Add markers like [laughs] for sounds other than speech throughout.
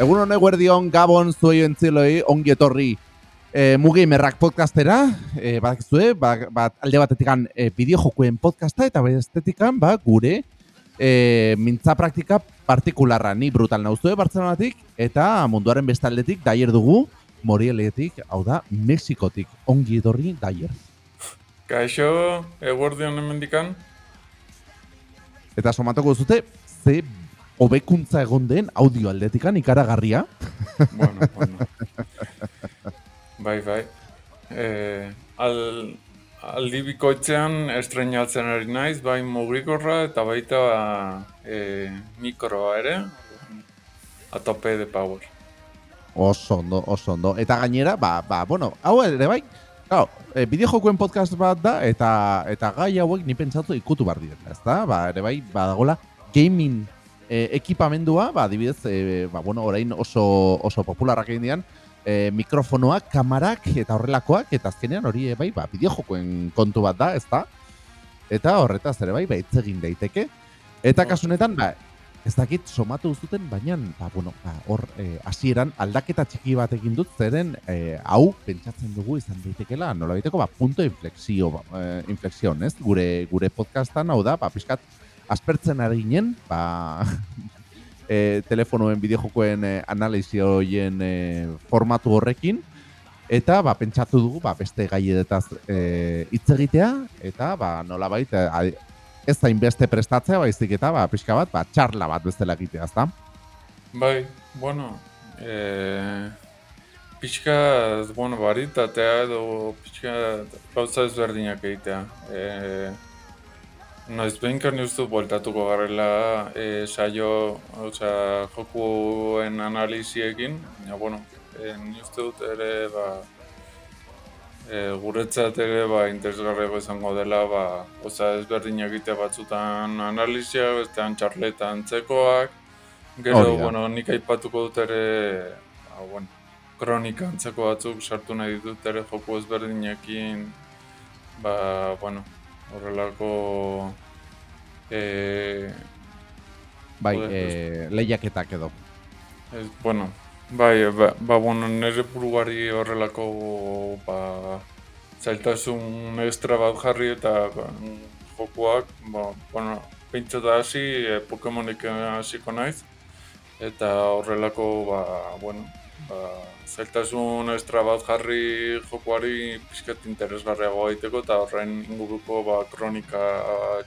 Egun honek guardion Gabon zuei entziloi ongi etorri. E, Mugi Merrak podcastera, e, bat, zue, bat, bat alde batetikan e, bideojokuen podcasta eta estetikan ba, gure e, mintza praktika partikularra ni brutal nauzue Bartzelonatik eta munduaren bestaldetik daier dugu Morieletik, hau da, Mexikotik ongi etorri daier. Kaixo, eguerdion emendikan. Eta somatuko zute, ze hobekuntza egon den audio aldetikan ikaragarria. Bueno, bueno. bai, bai. E, al, aldi bikoitzean estreinatzen ari naiz, bai mugikorra eta baita e, mikroa ere, atope de power. Oso ondo, oso ondo. Eta gainera, ba, ba, bueno, hau ere bai, Claro, e, bideo podcast bat da, eta eta gai hauek ni pentsatu ikutu bar direla, ezta? Ba, ere bai, badagola gaming e, ekipamendua, ba, adibidez, e, ba, bueno, orain oso, oso popularrak egin dian, e, mikrofonoak, kamarak eta horrelakoak, eta azkenean hori e, bai, ba, bideojokoen kontu bat da, ez da? Eta horretaz ere bai, ba, egin daiteke. Eta kasunetan, ba, ez dakit somatu zuten, baina, ba, bueno, ba, hor, e, hasieran aldaketa txiki bat egin dut, zeren, e, hau, pentsatzen dugu izan daitekela, nola baiteko, ba, punto inflexio, e, inflexion, ez? Gure, gure podcastan, hau da, ba, pixkat, aspertzen ari ginen, ba, e, telefonoen bideojokoen e, analizioen e, formatu horrekin, eta ba, pentsatu dugu ba, beste gaietaz e, hitz egitea, eta ba, nola baita, ez da inbeste prestatzea, baizik eta ba, pixka bat, ba, txarla bat bestela egitea, ezta? Bai, bueno, e, pixka, bueno, baritatea edo pixka gauza ezberdinak egitea. E, Noiz behinkan uste bueltatuko garela e, saio, osea, jokuen analiziekin, ja, bueno, e, uste dut ere, ba, e, guretzat ere, ba, interesgarrego izango dela, ba, osea, ezberdin egite batzutan analizia, bestean txarleta antzekoak, gero, oh, bueno, nik aipatuko dut ere, ba, bueno, kronika antzeko batzuk sartu nahi ditut ere joku ezberdinekin, ba, bueno, horrelako e, bai, e, lehiaketak edo. Ez, bueno, bai, ba, ba bueno, nire buruari horrelako ba, zailtasun extra bat jarri eta ba, jokuak, ba, bueno, pintxo da hasi, e, Pokemonik hasiko naiz, eta horrelako, ba, bueno, ba, zailtasun extra bat jarri jokuari pixket interesgarriago egiteko eta horren inguruko ba, kronika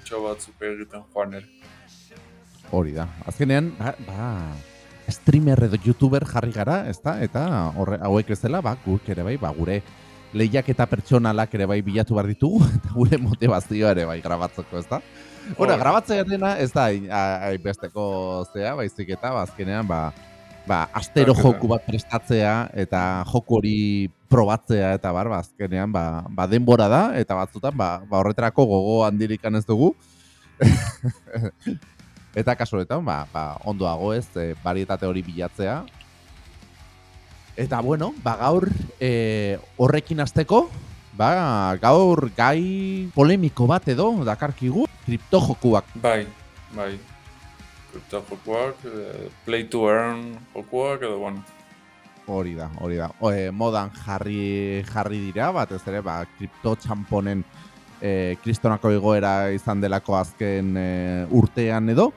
txo batzuk egiten joan ere. Hori da. Azkenean, ba, ba, streamer edo youtuber jarri gara, ezta? Eta horre, hauek ez dela, ba, guk ere bai, ba, gure lehiak eta pertsonalak ere bai bilatu behar ditugu, [laughs] eta gure motivazioa ere bai grabatzeko, ezta? Bueno, grabatzea dena ez da hainbesteko zea, baizik eta ba, azkenean, ba, ba, astero joku bat prestatzea eta joku hori probatzea eta bar, ba, azkenean, ba, ba denbora da, eta batzutan, ba, ba horretarako gogo handirikan ez dugu. [laughs] eta kasuretan, ba, ba, ondoago ez, e, barietate hori bilatzea. Eta bueno, ba, gaur e, horrekin azteko, ba, gaur gai polemiko bat edo, dakarkigu, kriptojokuak. Bai, bai, kripto jokuak, e, play to earn jokuak, edo bueno. Hori da, hori da. O, modan jarri jarri dira, bat ez ere, ba, kripto txamponen e, kristonako egoera izan delako azken e, urtean edo.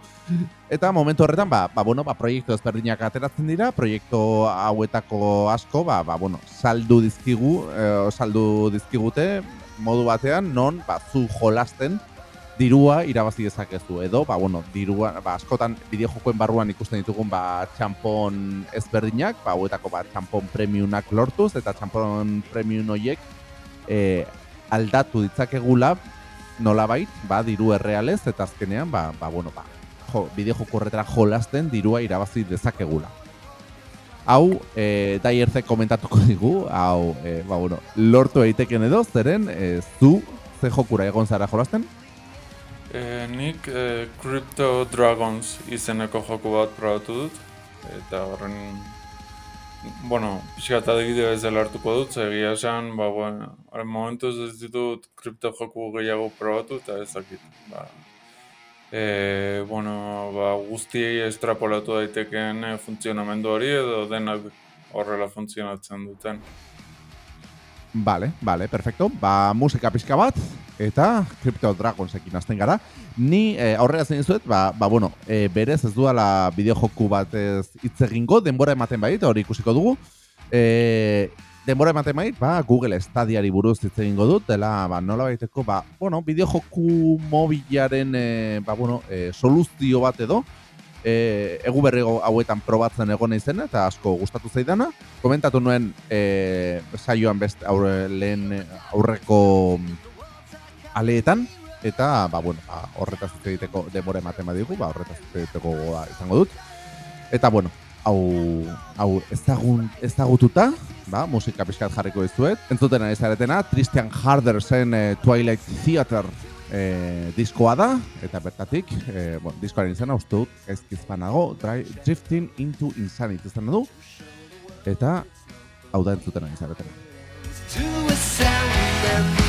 Eta momentu horretan, ba, ba, bueno, ba, proiektu ezberdinak ateratzen dira, proiektu hauetako asko, ba, ba, bueno, saldu dizkigu, e, saldu dizkigute, modu batean, non, ba, zu jolasten, dirua irabazi dezakezu edo ba bueno dirua ba askotan bideojokoen barruan ikusten ditugun ba txampon ezberdinak ba hauetako ba txampon premiumak lortuz eta txampon premium hoiek e, aldatu ditzakegula nolabait ba diru errealez eta azkenean ba ba bueno ba jo bideojoko horretara jolasten dirua irabazi dezakegula. Hau e, daierze komentatuko digu hau e, ba bueno lortu egiteken edo zeren e, zu ze jokura egon zara jolasten E, nik e, Crypto Dragons izeneko joku bat probatu dut. Eta horren, bueno, pixka eta digide bezala hartuko dut, egia esan, ba, bueno, momentuz ez ditut kripto joku gehiago probatu, eta ez dakit, ba, e, bueno, ba, guztiei estrapolatu daitekeen e, funtzionamendu hori edo denak horrela funtzionatzen duten. Vale, vale, perfecto. Ba, musika pixka bat, eta Crypto Dragonsekin azten gara. Ni eh, aurrera zein zuet, ba, ba bueno, eh, berez ez duala bideojoku bat ez hitz egingo, denbora ematen bait, hori ikusiko dugu. Eh, denbora ematen bait, ba, Google Stadiari buruz hitz egingo dut, dela, ba, nola baiteko, ba, bueno, bideojoku mobilaren, eh, ba, bueno, eh, soluzio bat edo, e, egu berri hauetan probatzen egon izena eta asko gustatu zaidana. Komentatu nuen e, saioan best aurre, lehen aurreko aleetan eta ba, bueno, ba, horretaz egiteko demore ematen badigu, ba, horretaz egiteko izango dut. Eta bueno, hau, hau ezagun, ezagututa, ba, musika pixkat jarriko dizuet. Entzuten ari zaretena, Christian Hardersen eh, Twilight Theater e, diskoa da, eta bertatik, e, bueno, diskoaren izena uste dut, ez gizpanago, Drifting into Insanity izan du, eta hau da entzuten ari zaretena. To a sound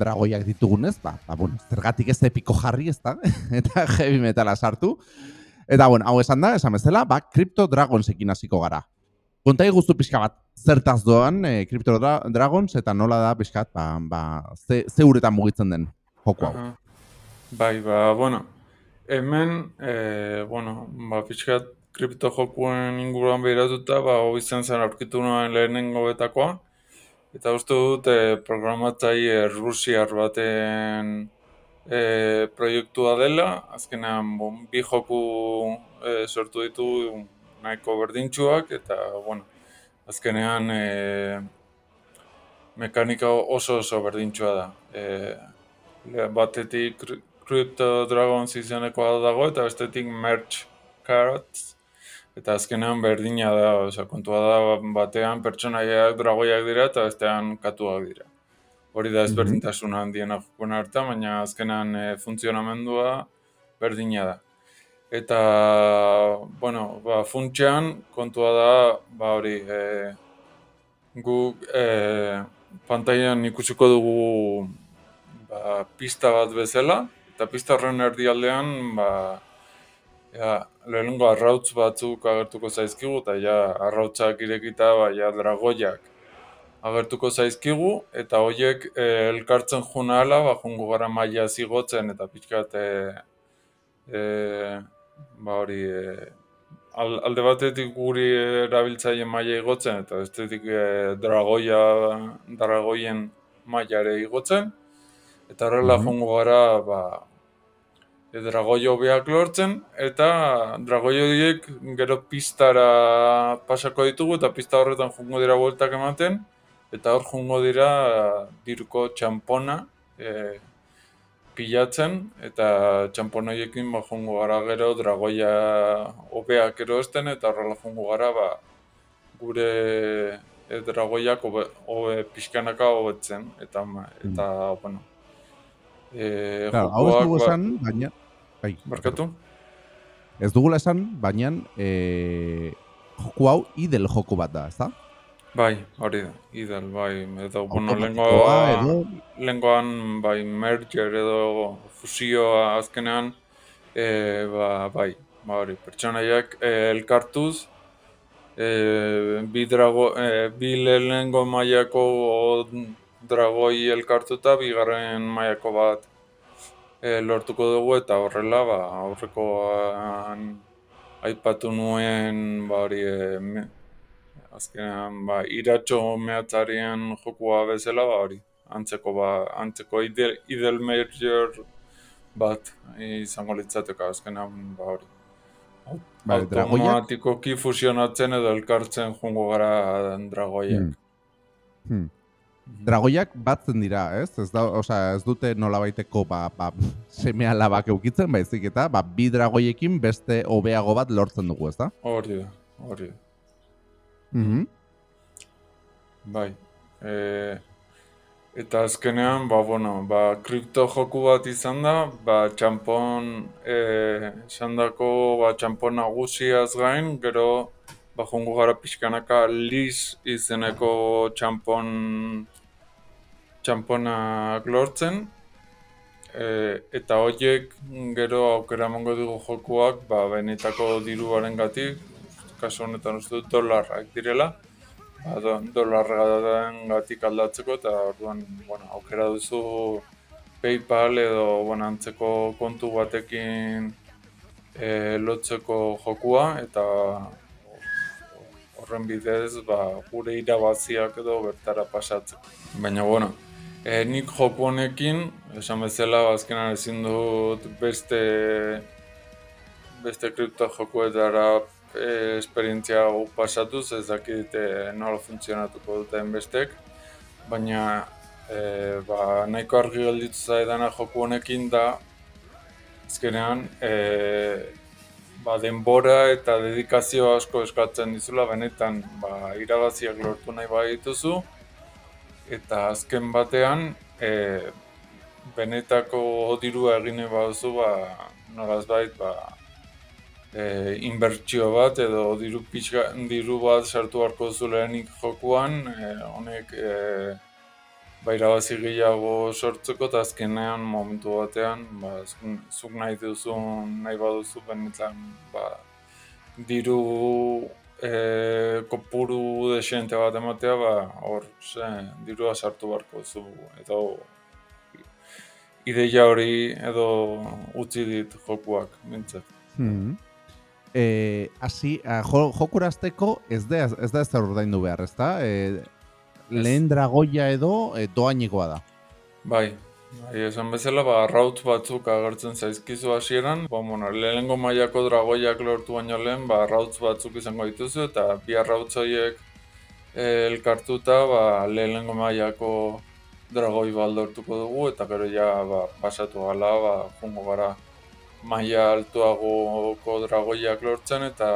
dragoiak ditugunez, ba, ba, bueno, zergatik ez epiko jarri ez da, [laughs] eta heavy metala sartu. Eta, bueno, hau esan da, esan bezala, ba, Crypto Dragonsekin hasiko gara. Kontai guztu pixka bat, zertaz doan e, Crypto Dragons, eta nola da pixkat, ba, ba, ze, ze uretan mugitzen den joko hau. Bai, ba, bueno, hemen, e, bueno, ba, pixkat, kripto jokuen inguruan behiratuta, ba, izan zen aurkitu nuen lehenengo betakoa, Eta uste dut e, programatzaile rusiar baten e, proiektua dela, azkenean bon, bi joku e, sortu ditu nahiko berdintxuak, eta bueno, azkenean e, mekanika oso oso berdintxua da. E, batetik Crypto Dragons izanekoa dago, eta bestetik Merch Carrots, Eta azkenean berdina da, oza, kontua da batean pertsonaiak dragoiak dira eta bestean katuak dira. Hori da mhm. ezberdintasuna handiena jokuen harta, baina azkenean e, funtzionamendua berdina da. Eta, bueno, ba, funtsean kontua da, ba hori, e, guk e, pantailan ikusiko dugu ba, pista bat bezala, eta pista horren erdialdean, ba, Ja, lehenengo arrautz batzuk agertuko zaizkigu, eta ja, arrautzak irekita, ba, ja, dragoiak agertuko zaizkigu, eta horiek e, elkartzen juna ala, ba, jungo gara maia zigotzen, eta pixkat, e, e, ba, hori, e, alde batetik guri erabiltzaile maia igotzen, eta bestetik e, dragoia, dragoien maiare igotzen, eta horrela mm -hmm. gara, ba, e, dragoio beak lortzen, eta dragoio horiek gero pistara pasako ditugu, eta pista horretan jungo dira bueltak ematen, eta hor jungo dira diruko txampona e, pilatzen, eta txampona horiekin ba, jungo gara gero dragoia obeak erosten, eta horrela jungo gara ba, gure e, dragoiak obe, obe, pixkanaka hobetzen, eta, eta mm. bueno, Eh, claro, hau ez dugu ba- esan, baina, Bai, Barkatu? Ez dugula esan, baina e, joku hau idel joku bat da, ezta? Bai, hori da, idel, bai. Edo, bueno, lengoa, lengoan, bai, merger edo fusioa azkenean, e, ba, bai, ba, hori, pertsonaiak e, elkartuz, e, bi, drago, e, bi lehenengo maiako dragoi elkartuta, bigarren maiako bat e, lortuko dugu eta horrela ba, aurrekoan aipatu nuen ba hori e, azkenean ba, iratxo mehatzarien jokua bezala ba hori antzeko ba antzeko idel, idel major bat izango litzateka azkenean ba hori Bai, dragoiak? automatikoki fusionatzen edo elkartzen jungo gara dragoiak. Hmm. Hmm. Dragoiak batzen dira, ez? Ez, da, osea, ez dute nolabaiteko ba, ba, seme alabak eukitzen, baizik eta ba, bi dragoiekin beste hobeago bat lortzen dugu, ez da? Hori da, hori da. Mhm. Bai. E, eta azkenean, ba, bueno, ba, kripto joku bat izan da, ba, txampon, e, izan dako, ba, txampon nagusiaz gain, gero, ba, jongo gara pixkanaka Liz izeneko txampon txamponak lortzen. E, eta horiek gero aukera emango dugu jokuak ba, benetako diruaren gatik kasu honetan uste dut dolarrak direla. Ba, do, dolarraren gatik aldatzeko eta orduan bueno, aukera duzu Paypal edo bueno, antzeko kontu batekin e, lotzeko jokua eta horren bidez ba, gure irabaziak edo bertara pasatzeko. Baina, bueno, e, nik joku honekin, esan bezala, azkenan ezin dut beste beste kripto jokuetara e, esperientzia pasatuz, ez dakit e, nola funtzionatuko duten bestek, baina e, ba, nahiko argi gelditu zaidana joku honekin da, azkenean, e, ba, denbora eta dedikazio asko eskatzen dizula benetan ba, irabaziak lortu nahi badituzu. Eta azken batean e, benetako dirua egin baduzu ba, nolaz bait, ba, e, inbertsio bat edo diru, pixka, diru bat sartu harko zu lehenik jokuan e, honek e, ba, irabazi gehiago sortzeko eta azkenean momentu batean ba, zuk nahi duzu nahi baduzu benetan ba, diru e, kopuru desente bat ematea ba, hor ze, dirua sartu barko zu edo ideia hori edo utzi dit jokuak mintzat. Hmm. E, asi, a, jo, jokurazteko ez da ez da ez da ordaindu behar, ezta? E, lehen dragoia edo e, doainikoa da. Bai, bai, esan bezala, ba, arrautz batzuk agertzen zaizkizu hasieran. Ba, bueno, lehenengo mailako dragoiak lortu baino lehen, ba, arrautz batzuk izango dituzu, eta bi arrautz horiek e, elkartuta, ba, lehenengo mailako dragoi baldortuko dugu, eta gero ja, ba, pasatu gala, ba, jungo gara maila altuagoko dragoiak lortzen, eta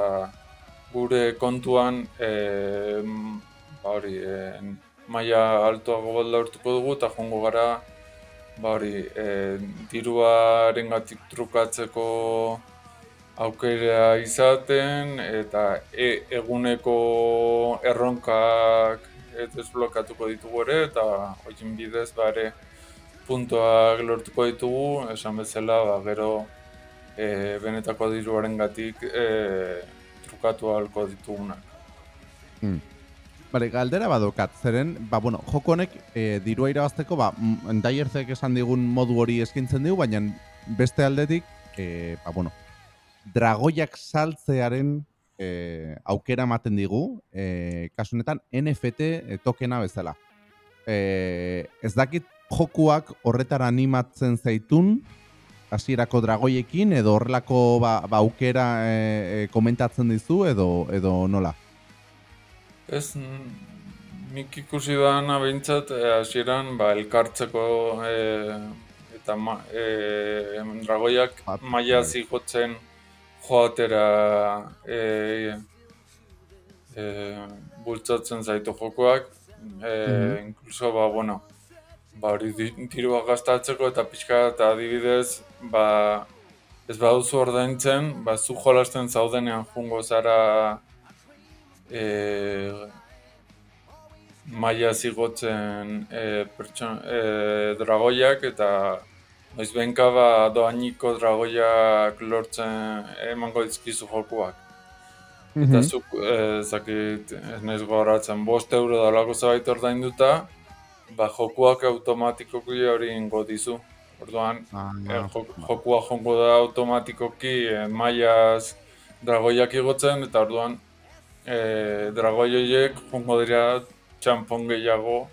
gure kontuan, e, ba hori, e, maila altuago bat laurtuko dugu eta jongo gara ba hori, e, diruaren gatik trukatzeko aukera izaten eta e, eguneko erronkak ez desblokatuko ditugu ere eta horien bidez ba ere puntuak lortuko ditugu, esan bezala ba, gero e, benetako diruaren gatik e, trukatu ahalko ditugunak. Hmm. Bale, galdera badokat, zeren, ba, bueno, joko honek e, dirua irabazteko, ba, daierzek esan digun modu hori eskintzen dugu, baina beste aldetik, e, ba, bueno, dragoiak saltzearen e, aukera ematen digu, e, kasunetan NFT tokena bezala. E, ez dakit jokuak horretara animatzen zaitun, hasierako dragoiekin, edo horrelako ba, ba aukera e, e, komentatzen dizu, edo, edo nola? Ez, nik ikusi da behintzat, eh, hasieran ba, elkartzeko e, eta ma, e, dragoiak maia bai. zigotzen joatera e, e, bultzatzen zaitu jokoak. E, mm Inkluso, ba, bueno, ba, hori dirua gastatzeko eta pixka eta adibidez, ba, ez baduzu ordaintzen, ba, zu jolasten zaudenean jungo zara e, maia zigotzen e, pertson, e, dragoiak eta noiz benka ba doainiko dragoiak lortzen emango dizkizu jokuak. Eta mhm. zuk, e, zakit, ez naiz gogoratzen, bost euro da lako zabait ordainduta, ba jokuak automatikoki hori ingo dizu. Orduan, Ah, e, jo- ba. jokua jongo da automatikoki e, mailaz dragoiak igotzen, eta orduan e, dragoi horiek jongo dira txampon gehiago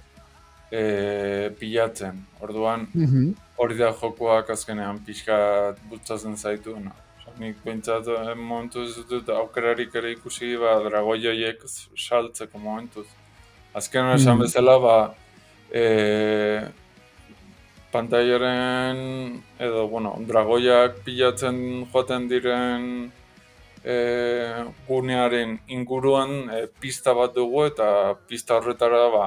e, pilatzen. Orduan, Mhm. hori da jokoak azkenean pixka bultzatzen zaituena. Osa, nik behintzat eh, momentu ez dut aukerarik ere ikusi ba, dragoi horiek saltzeko momentuz. Azkenean esan Mhm. bezala, ba, e, pantailaren edo, bueno, dragoiak pilatzen joaten diren e, gunearen inguruan e, pista bat dugu eta pista horretara ba,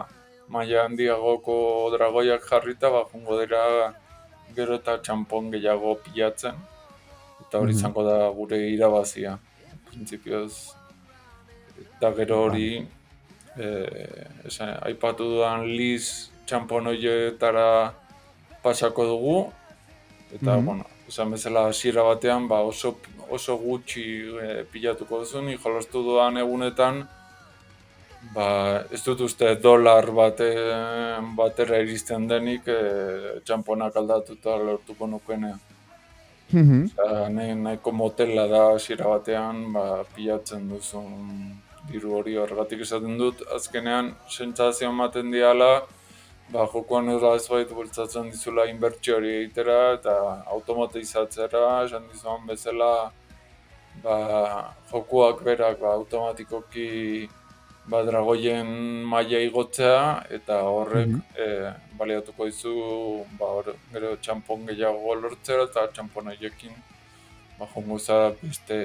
maila handiagoko dragoiak jarrita ba, jungo dira gero eta txampon gehiago pilatzen eta hori Mhm. izango da gure irabazia printzipioz eta gero hori eh, esan, aipatu dudan Liz txampon horietara pasako dugu eta Mhm. bueno, esan bezala hasiera batean ba oso oso gutxi eh, pilatuko duzu ni jolastu dudan egunetan ba ez dut uste dolar bate, batera iristen denik eh, txamponak aldatuta lortuko nukenean. Mhm. Osea, nahi, nahiko motela da hasiera batean, ba, pilatzen duzun diru hori horregatik esaten dut, azkenean sentsazio ematen diala, ba, jokoan nola bultzatzen dizula inbertsio hori egitera eta automatizatzera, esan dizuan bezala, ba, jokoak berak ba, automatikoki ba, dragoien maila igotzea eta horrek Mhm. e, baliatuko dizu ba, hor, gero txampon gehiago lortzera eta txampon horiekin ba, jongo zara beste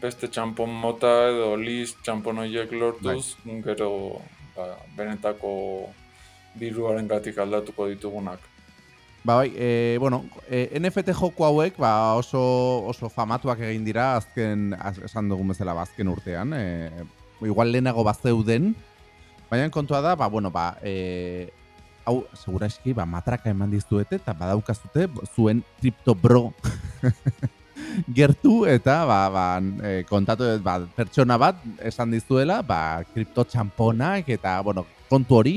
beste txampon mota edo liz txampon horiek lortuz gero ba, benetako diruaren gatik aldatuko ditugunak. Ba, bai, e, bueno, e, NFT joko hauek ba, oso, oso famatuak egin dira azken, az, esan dugun bezala, ba, azken urtean. E, igual lehenago bazeuden, baina kontua da, ba, bueno, ba, e, hau, segura eski, ba, matraka eman dizuete, eta badaukazute zuen Crypto Bro [laughs] gertu, eta ba, ba, e, kontatu ba, pertsona bat esan dizuela, ba, kripto txamponak, eta, bueno, kontu hori,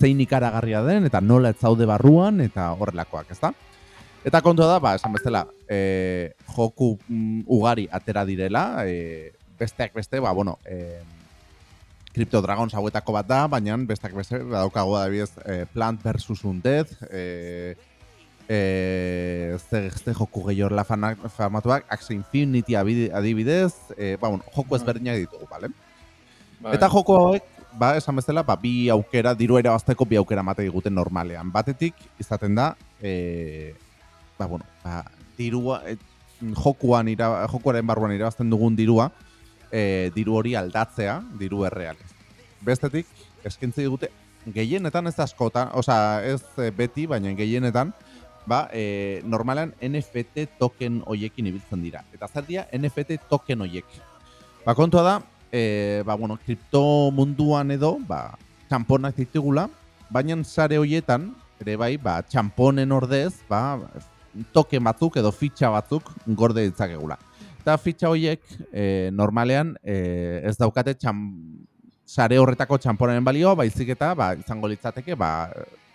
zein ikaragarria den, eta nola ez zaude barruan, eta horrelakoak, ezta? Eta kontua da, ba, esan bezala, e, joku mm, ugari atera direla, e, besteak beste, ba, bueno, e, Crypto Dragons hauetako bat da, baina besteak beste, badaukago adibidez, e, Plant vs. Undead, e, e, ze, ze joku gehi horrela fana- famatuak, Axie Infinity adibidez, e, ba, bueno, joku ezberdinak ditugu, bale? Bai. Eta joko hauek, ba, esan bezala, ba, bi aukera, diru irabazteko bi aukera mate diguten normalean. Batetik, izaten da, e, ba, bueno, ba, dirua, e, jokuan ira, jokuaren barruan irabazten dugun dirua, e, diru hori aldatzea, diru errealez. Bestetik, eskaintze digute, gehienetan ez askotan, osea, ez beti, baina gehienetan, ba, e, normalan NFT token hoiekin ibiltzen dira. Eta zer dira NFT token hoiek? Ba, kontua da, e, ba, bueno, kripto munduan edo, ba, txamponak ditugula, baina sare hoietan, ere bai, ba, txamponen ordez, ba, token batzuk edo fitxa batzuk gorde ditzakegula. Eta fitxa hoiek, e, normalean, e, ez daukate txam, sare horretako txamponaren balioa, baizik eta, ba, izango litzateke, ba,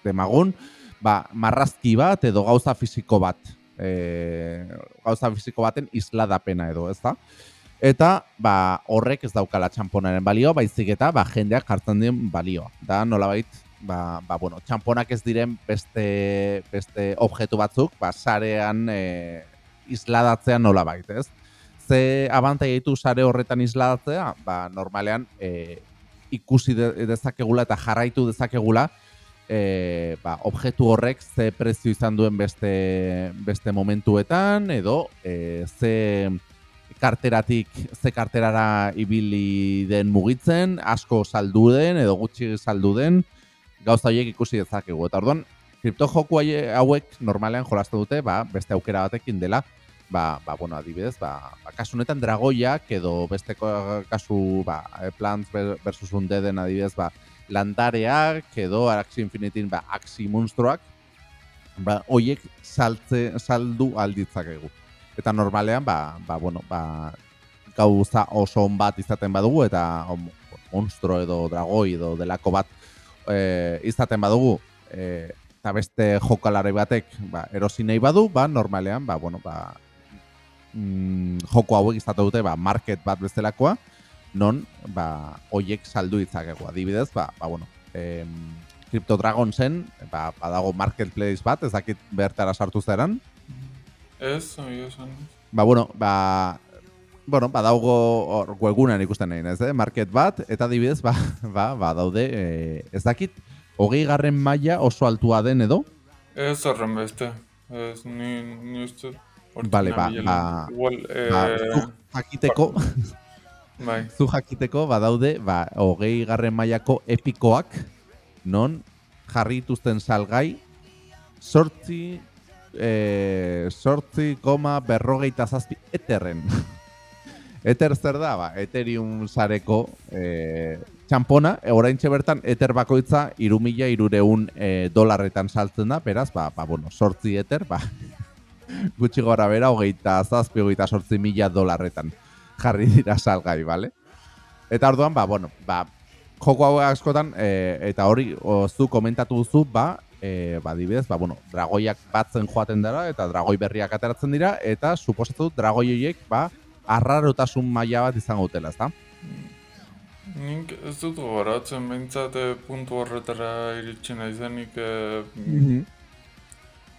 demagun, ba, marrazki bat edo gauza fisiko bat. E, gauza fisiko baten isladapena edo, ez da? Eta ba, horrek ez daukala txamponaren balioa, baizik eta ba, jendeak jartzen dien balioa. Da, nolabait, ba, ba, bueno, txamponak ez diren beste, beste objektu batzuk, ba, sarean e, isladatzea nolabait, ez? Ze abantai ditu sare horretan isladatzea, ba, normalean e, ikusi de, dezakegula eta jarraitu dezakegula e, ba, objektu horrek ze prezio izan duen beste, beste momentuetan, edo e, ze karteratik ze karterara ibili den mugitzen, asko saldu den edo gutxi saldu den, gauza horiek ikusi dezakegu. Eta orduan, kripto joku hauek normalean jolastu dute, ba, beste aukera batekin dela, ba, ba, bueno, adibidez, ba, ba, kasu honetan dragoiak edo besteko kasu, ba, Plants versus Undeaden adibidez, ba, landareak edo Axie Infinitin, ba, Axie monstruak, ba, hoiek saltze, saldu alditzakegu. Eta normalean, ba, ba, bueno, ba, gauza oso on bat izaten badugu, eta on, monstro edo dragoi edo delako bat e, izaten badugu, e, eta beste jokalari batek ba, erosi nahi badu, ba, normalean, ba, bueno, ba, mm, joko hauek izate dute ba, market bat bezalakoa, non ba, oiek saldu ditzakegu. Adibidez, ba, ba, bueno, em, Crypto Dragon zen, ba, badago marketplace bat, ez dakit bertara sartu zeran. Ez, oi, esan. Ba, bueno, ba, bueno, badaugo hor webgunean ikusten nahi, ez, eh? market bat, eta adibidez, ba, [laughs] ba, ba daude, eh, ez dakit, hogei garren maila oso altua den edo? Ez horren beste. Ez, ni, ni uste... Vale, ba, ba, Igual, ba, eh, zu jakiteko, [laughs] bai. zu jakiteko badaude, ba, hogei garren mailako epikoak, non jarri dituzten salgai, sortzi, eh, sortzi koma berrogeita zazpi eterren. Ether zer da, ba, Ethereum sareko eh, txampona, e, oraintxe bertan Ether bakoitza irumila irureun eh, dolarretan saltzen da, beraz, ba, ba, bueno, sortzi Ether, ba, [laughs] gutxi gora bera, hogeita zazpi, hogeita sortzi mila dolarretan jarri dira salgai, bale? Eta orduan, ba, bueno, ba, joko hau askotan, e, eta hori, zu komentatu duzu, ba, e, ba, dibidez, ba, bueno, dragoiak batzen joaten dara, eta dragoi berriak ateratzen dira, eta suposatu dut dragoi horiek, ba, arrarotasun maila bat izango dutela, ezta? Nik ez dut gogoratzen, behintzat eh, puntu horretara iritsi naizenik eh,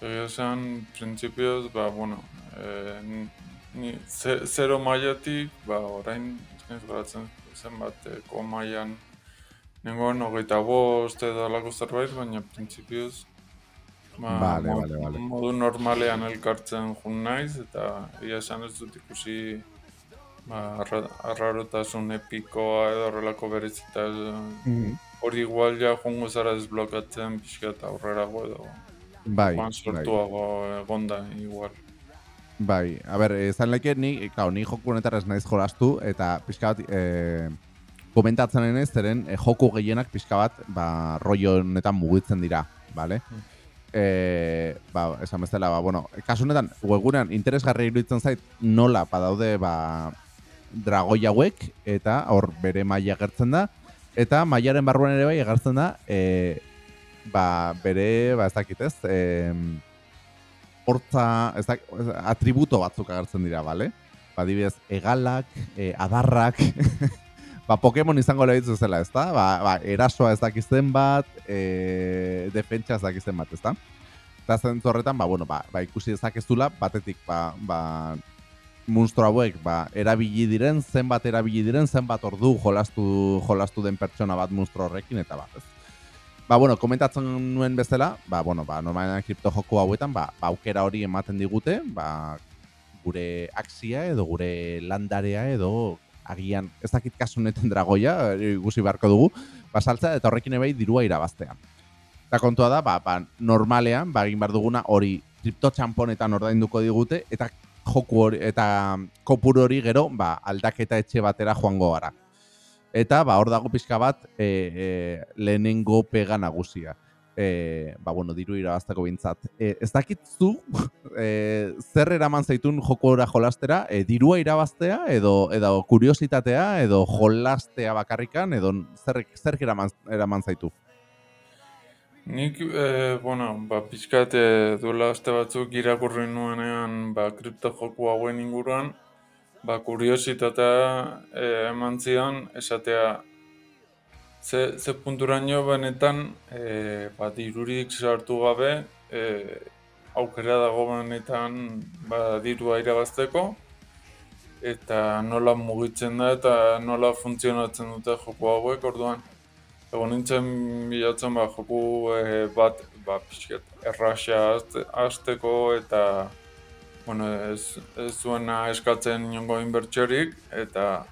egia esan, printzipioz, ba, bueno, eh, ni- ni ze, zero mailatik, ba, orain, ez gogoratzen zenbateko mailan, nengoen hogeita bost edo alako zerbait, baina printzipioz, ba, Vale, vale, vale. modu normalean elkartzen jun naiz, eta egia esan ez dut ikusi ba, arra- arrarotasun epikoa edo horrelako berezita hori igual ja jongo zara desblokatzen pixka eta aurrerago edo Bai, joan bai. sortuago egonda igual. Bai, a ber, izan leke, ni, claro, ni joku honetar ez naiz jolastu, eta pixka bat, e, komentatzen naiz, zeren e, joku gehienak pixka bat, ba, rollo honetan mugitzen dira, bale? Mm. E, ba, esan bezala, ba, bueno, kasu honetan, webgunean interesgarri iruditzen zait, nola badaude, ba, dragoi hauek, eta hor bere maila agertzen da, eta mailaren barruan ere bai agertzen da, e, ba, bere, ba, ez dakit ez, em, hortza, ez da, atributo batzuk agertzen dira, bale? Ba, adibidez, egalak, e, adarrak, [laughs] ba, Pokemon izango lehitzu zela, ez da? Ba, ba, erasoa ez dakizten bat, e, defentsa ez dakizten bat, ez da? Eta zentzu horretan, ba, bueno, ba, ba, ikusi dezakezula, batetik, ba, ba, monstro hauek, ba, erabili diren, zenbat erabili diren, zenbat ordu jolastu, jolastu den pertsona bat monstro horrekin, eta bat, ez? Ba, bueno, komentatzen nuen bezala, ba, bueno, ba, normalean kripto joko hauetan, ba, ba, aukera hori ematen digute, ba, gure akzia edo gure landarea edo agian ez dakit kasu honetan dragoia, eh, ikusi beharko dugu, ba, saltza eta horrekin ebai dirua irabaztea. Eta kontua da, ba, ba, normalean, ba, egin behar duguna hori kripto txamponetan ordainduko digute, eta joku hori, eta kopuru hori gero, ba, aldaketa etxe batera joango gara. Eta, ba, hor dago pixka bat, e, e, lehenengo pega nagusia. E, ba, bueno, diru irabazteko bintzat. E, ez dakit zu, [laughs] e, zer eraman zaitun jokora jolastera, e, dirua irabaztea, edo, edo kuriositatea, edo jolastea bakarrikan, edo zer, zer eraman, eraman zaitu? Nik, e, bueno, ba, pixkat e, duela aste batzuk irakurri nuenean ba, kripto joku hauen inguruan, ba, kuriositatea e, eman zidan, esatea ze, ze punturaino benetan e, ba, dirurik sartu gabe e, aukera dago benetan ba, dirua irabazteko eta nola mugitzen da eta nola funtzionatzen dute joku hauek orduan. Egon nintzen bilatzen ba, joku eh, bat ba, pixket, haste- hasteko eta bueno, ez, ez zuena eskatzen inongo inbertsiorik eta,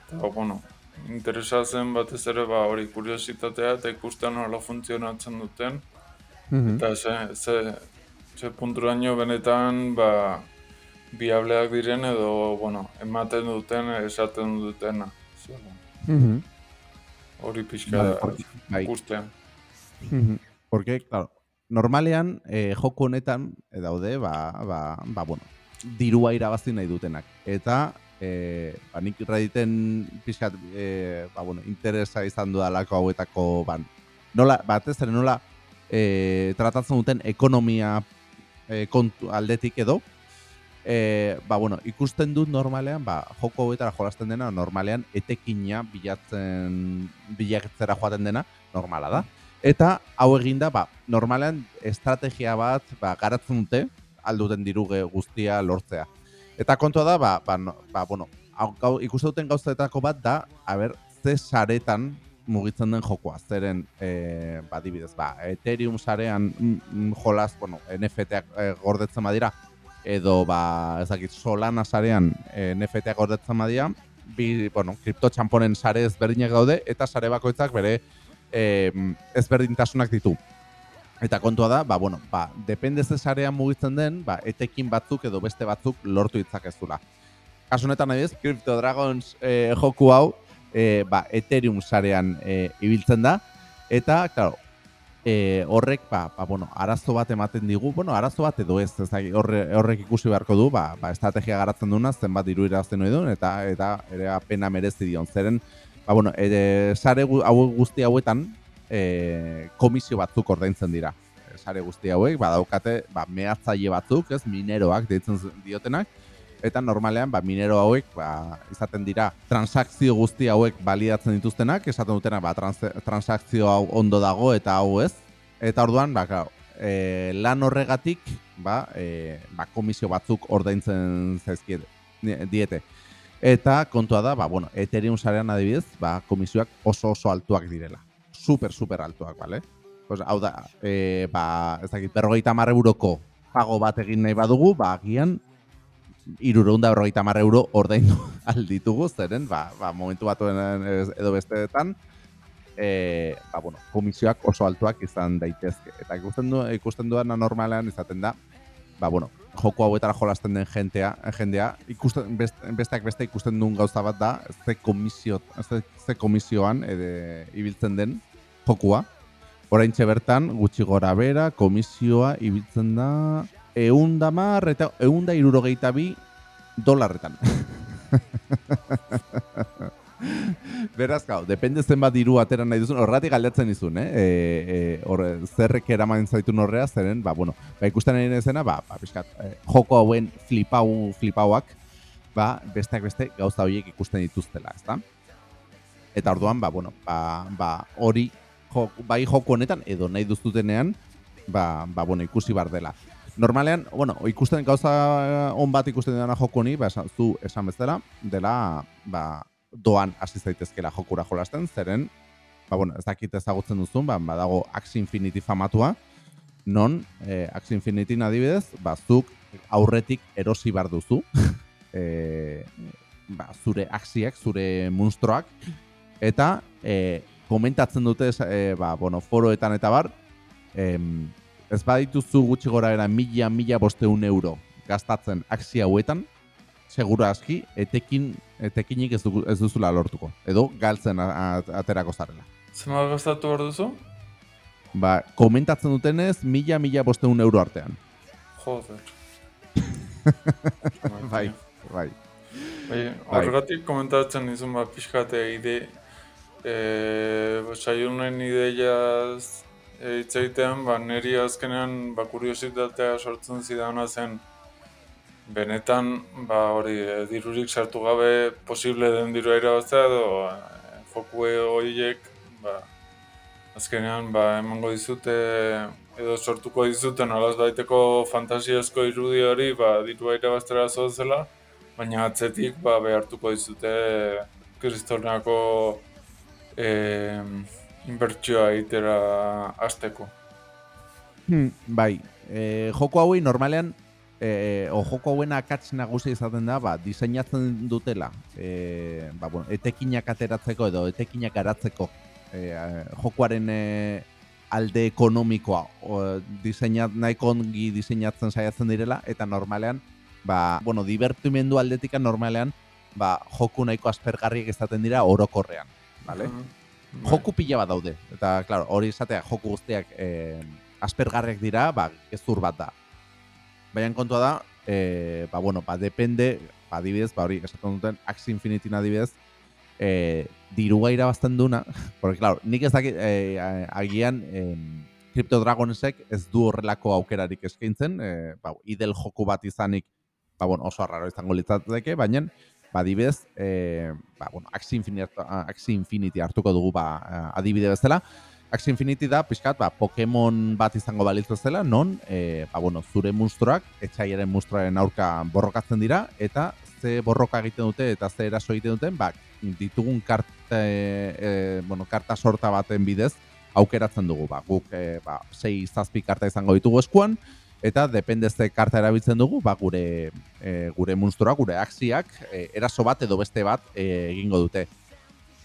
eta bueno, interesa zen batez ere ba, hori kuriositatea eta ikustea nola funtzionatzen duten eta ze, ze, ze punturaino benetan ba, biableak diren edo bueno, ematen duten, esaten dutena. Ze, bueno, Hori pixka Bai, da bai. ikustea. Porque, claro, normalean eh, joku honetan eh, daude, ba, ba, ba, bueno, dirua irabazi nahi dutenak. Eta, eh, ba, nik Redditen pixkat, eh, ba, bueno, interesa izan dudalako hauetako, ban, nola, batez ere nola e, tratatzen duten ekonomia e, kontu aldetik edo, e, ba, bueno, ikusten dut normalean, ba, joko hauetara jolasten dena, normalean etekina bilatzen, bilatzera joaten dena, normala da. Eta hau eginda, ba, normalean estrategia bat ba, garatzen dute, alduten diruge guztia lortzea. Eta kontua da, ba, ba, no, ba bueno, gau, ikusten duten gauzetako bat da, haber, ze saretan mugitzen den jokoa. Zeren, e, ba, dibidez, ba, Ethereum sarean mm, mm, jolaz, bueno, NFT-ak e, gordetzen badira, edo, ba, ezakit, Solana sarean e, NFT-ak gordetzen badira, bi, bueno, kripto txamponen sare ezberdinak daude, eta sare bakoitzak bere e, ezberdintasunak ditu. Eta kontua da, ba, bueno, ba, depende ze sarean mugitzen den, ba, etekin batzuk edo beste batzuk lortu ditzakezula. Kasu honetan nahi Crypto Dragons e, joku hau, e, ba, Ethereum sarean e, ibiltzen da, eta, claro, e, horrek, ba, ba, bueno, arazo bat ematen digu, bueno, arazo bat edo ez, ez horre, horrek ikusi beharko du, ba, ba, estrategia garatzen duna, zenbat diru irazten nahi duen, eta, eta ere apena merezi dion. Zeren, ba, bueno, ere, sare hau guzti hauetan, e, komisio batzuk ordaintzen dira. Sare guzti hauek, badaukate, ba, mehatzaile batzuk, ez, mineroak deitzen diotenak, eta normalean ba, minero hauek ba, izaten dira transakzio guzti hauek balidatzen dituztenak, esaten dutena ba, trans, transakzio hau ondo dago eta hau ez. Eta orduan, ba, e, lan horregatik ba, e, ba, komisio batzuk ordaintzen zaizkiet diete. Eta kontua da, ba, bueno, Ethereum sarean adibidez, ba, komisioak oso oso altuak direla. Super, super altuak, bale? Pues, hau da, e, ba, ez dakit, berrogeita marre euroko pago bat egin nahi badugu, ba, agian irureunda berrogeita marre euro ordaindu [laughs] alditugu, zeren, ba, ba, momentu bat edo besteetan, e, ba, bueno, komisioak oso altuak izan daitezke. Eta ikusten, du, ikusten duena normalean izaten da, ba, bueno, joko hauetara jolasten den jentea, jendea, ikusten, besteak beste ikusten duen gauza bat da, ze, komisio, ze, ze komisioan ede, ibiltzen den jokua. Orain bertan, gutxi gora bera, komisioa ibiltzen da, eun damar eta eun da irurogeita bi dolarretan. [laughs] Beraz, gau, depende zenbat diru atera nahi duzun, horretik galdatzen izun, eh? E, e, or, zerrek eraman zaitu norrea, zeren, ba, bueno, ba, ikusten nahi nezena, ba, ba, biskat, eh, joko hauen flipau, flipauak, ba, besteak beste gauza horiek ikusten dituztela, ezta? Eta orduan, ba, bueno, ba, ba, hori, bai joko honetan, edo nahi duztutenean, ba, ba, bueno, ikusi bar dela. Normalean, bueno, ikusten gauza eh, on bat ikusten dena joko ni, ba, zu esan bezala, dela, ba, doan hasi zaitezkela jokura jolasten, zeren, ba, bueno, ez dakit ezagutzen duzun, ba, badago Axie Infinity famatua, non, eh, Axie Infinity adibidez, ba, zuk aurretik erosi bar duzu, [laughs] eh, ba, zure axiek, zure monstruak, eta eh, komentatzen dute, eh, ba, bueno, foroetan eta bar, em, ez badituzu gutxi gora era mila, mila bosteun euro gastatzen aksia hauetan, segura aski, etekin, etekinik ez, du, ez duzula lortuko. Edo galtzen aterako zarela. Zema gastatu hor duzu? Ba, komentatzen dutenez, mila, mila bosteun euro artean. Joder. [laughs] bai, bai. Bai, horregatik komentatzen nizun ba, pixkate ide, e, saionen ideiaz hitz egitean, ba, niri azkenean ba, kuriositatea sortzen zidana zen. Benetan ba, hori e, dirurik sartu gabe posible den diru irabaztea edo e, fokue horiek ba, azkenean ba, emango dizute edo sortuko dizuten alaz baiteko fantasiazko irudi hori ba, diru irabaztera zela, baina atzetik ba, behartuko dizute kristornako eh, inbertsioa egitera azteko. Hmm, bai, e, joko hauei normalean, e, o joko hauen akatz nagusia izaten da, ba, diseinatzen dutela, e, ba, bueno, etekinak ateratzeko edo etekinak garatzeko e, jokoaren e, alde ekonomikoa o, diseinat, nahiko ongi diseinatzen saiatzen direla, eta normalean, ba, bueno, divertimendu aldetikan normalean, ba, joku nahiko aspergarriak izaten dira orokorrean, vale? Bai. joku pila bat daude. Eta, klaro, hori izatea, joku guztiak eh, aspergarrek dira, ba, gezur bat da. Baina kontua da, eh, ba, bueno, ba, depende, ba, adibidez, ba, hori, esaten duten, Axie Infinity adibidez, eh, diruga irabazten duna, [laughs] porque, claro, nik ez dakit, eh, agian, eh, Crypto Dragonsek ez du horrelako aukerarik eskaintzen, e, ba, idel joku bat izanik, ba, bueno, oso arraro izango litzateke, baina, ba, adibidez, e, ba, bueno, Axie Infinity, Axie Infinity hartuko dugu, ba, adibide bezala, Axie Infinity da, pixkat, ba, Pokemon bat izango balitzu zela, non, e, ba, bueno, zure monstruak, etxaiaren monstruaren aurka borrokatzen dira, eta ze borroka egiten dute, eta ze eraso egiten duten, ba, ditugun karta, e, e, bueno, karta sorta baten bidez, aukeratzen dugu, ba, guk e, ba, sei zazpi karta izango ditugu eskuan, eta depende ze karta erabiltzen dugu, ba, gure, e, gure monstrua, gure aksiak, e, eraso bat edo beste bat e, egingo dute.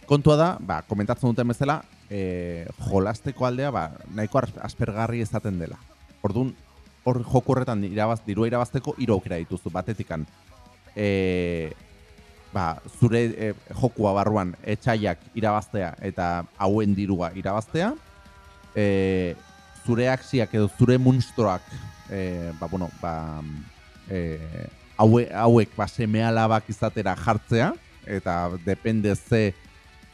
Kontua da, ba, komentatzen duten bezala, e, jolasteko aldea, ba, nahiko aspergarri ezaten dela. Orduan, hor joku horretan irabaz, dirua irabazteko hiru aukera dituzu batetikan. E, ba, zure e, jokua barruan etxaiak irabaztea eta hauen dirua irabaztea, e, zure aksiak edo zure munstroak e, ba, bueno, ba, e, haue, hauek ba, semealabak izatera jartzea, eta depende ze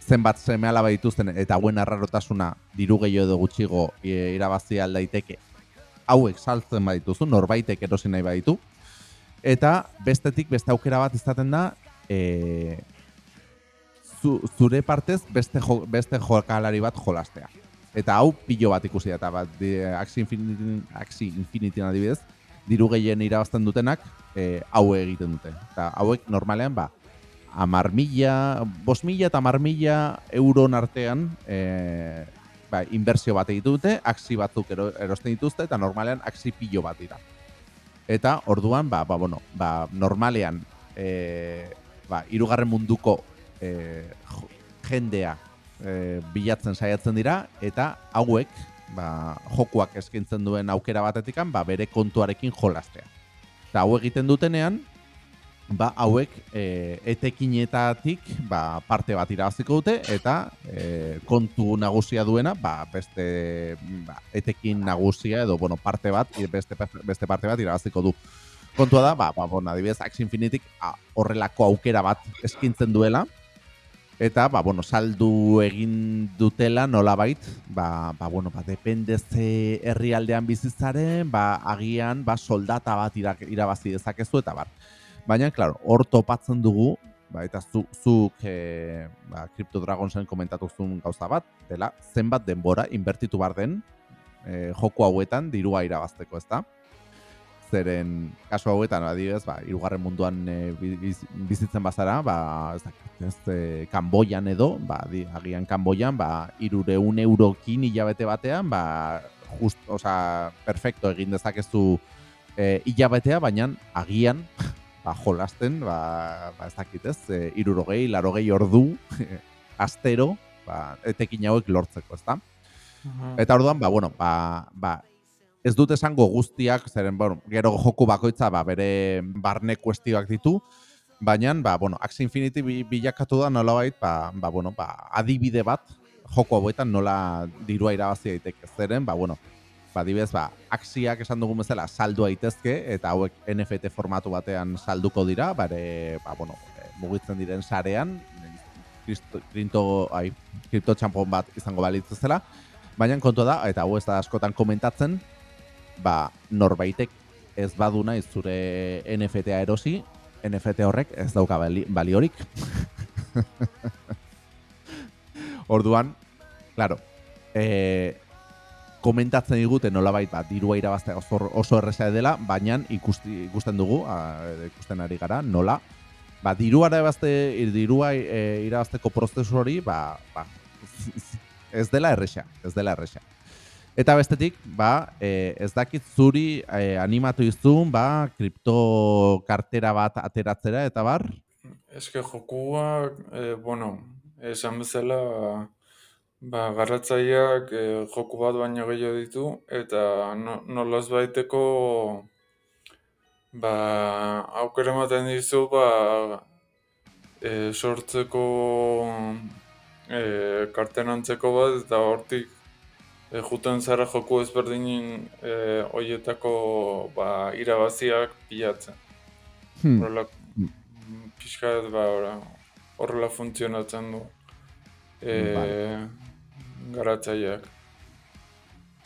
zenbat semealaba dituzten eta hauen arrarotasuna diru gehiago edo gutxigo e, irabazi aldaiteke hauek saltzen badituzu, norbaitek erosi nahi baditu. Eta bestetik beste aukera bat izaten da e, zu, zure partez beste, jo, beste jokalari bat jolastea. Eta hau pilo bat ikusi eta bat Axi Infinity, Axi Infinity adibidez, diru gehien irabazten dutenak e, hau egiten dute. Eta hauek normalean ba, amar mila, bos mila eta amar mila euron artean e, ba, inbertsio bat egiten dute, aksi batzuk erosten dituzte eta normalean aksi pilo bat dira. Eta orduan, ba, ba, bueno, ba, normalean e, ba, irugarren munduko e, jendea e, bilatzen saiatzen dira, eta hauek ba, jokuak eskintzen duen aukera batetikan ba, bere kontuarekin jolastea. Eta hau egiten dutenean, ba, hauek e, etekinetatik ba, parte bat irabaziko dute, eta e, kontu nagusia duena, ba, beste ba, etekin nagusia edo bueno, parte bat, beste, beste parte bat irabaziko du kontua da, ba, ba, bon, adibidez, Axie Infinitik horrelako aukera bat eskintzen duela, eta, ba, bueno, saldu egin dutela nola bait, ba, ba, bueno, ba, depende ze herrialdean bizitzaren, ba, agian, ba, soldata bat irabazi dezakezu, eta bar. Baina, klaro, hor topatzen dugu, ba, eta zu, zuk e, ba, Crypto Dragonsen komentatu zuen gauza bat, dela, zenbat denbora inbertitu bar den e, joku hauetan dirua irabazteko, ezta? Zeren kasu hauetan adibidez, ba, irugarren munduan e, bizitzen bazara, ba, ez ez, e, Kanboian edo, ba, di, agian Kanboian, ba, irureun eurokin hilabete batean, ba, just, oza, perfecto egin dezakezu e, hilabetea, baina agian, ba, jolasten, ba, ba ez dakit ez, e, irurogei, larogei ordu, [laughs] astero, ba, etekin hauek lortzeko, ezta? Eta orduan, ba, bueno, ba, ba, ez dut esango guztiak, zeren, bueno, gero joku bakoitza ba, bere barne kuestioak ditu, baina, ba, bueno, Axie Infinity bilakatu da nola bait, ba, ba, bueno, ba, adibide bat, joko hauetan nola dirua irabazi daiteke. Zeren, ba, bueno, ba, dibez, ba, axiak esan dugun bezala saldu daitezke eta hauek NFT formatu batean salduko dira, bare, ba, bueno, eh, mugitzen diren sarean, kripto, ai, kripto txampon bat izango balitzu zela, baina kontu da, eta hau ez da askotan komentatzen, ba, norbaitek ez badu nahi zure NFT-a erosi, NFT horrek ez dauka bali, baliorik. [laughs] Orduan, claro, e, komentatzen digute nolabait bat dirua irabaztea oso, oso erresa dela, baina ikusti, ikusten dugu, a, ikusten ari gara, nola, ba, dirua irabazte, dirua e, irabazteko prozesu hori, ba, ba, [laughs] ez dela erresa, ez dela erresa. Eta bestetik, ba, e, ez dakit zuri e, animatu izun, ba, kripto kartera bat ateratzera, eta bar? Que jokua, e, bueno, esan bezala, ba, garratzaileak e, joku bat baino gehiago ditu, eta no, nolaz baiteko, ba, aukera ematen dizu, ba, e, sortzeko e, kartenantzeko bat, eta hortik e, juten zara joku ezberdinin e, oietako ba, irabaziak pilatzen. Hmm. Horrela, pixka ez ba, horrela funtzionatzen du e, garatzaileak.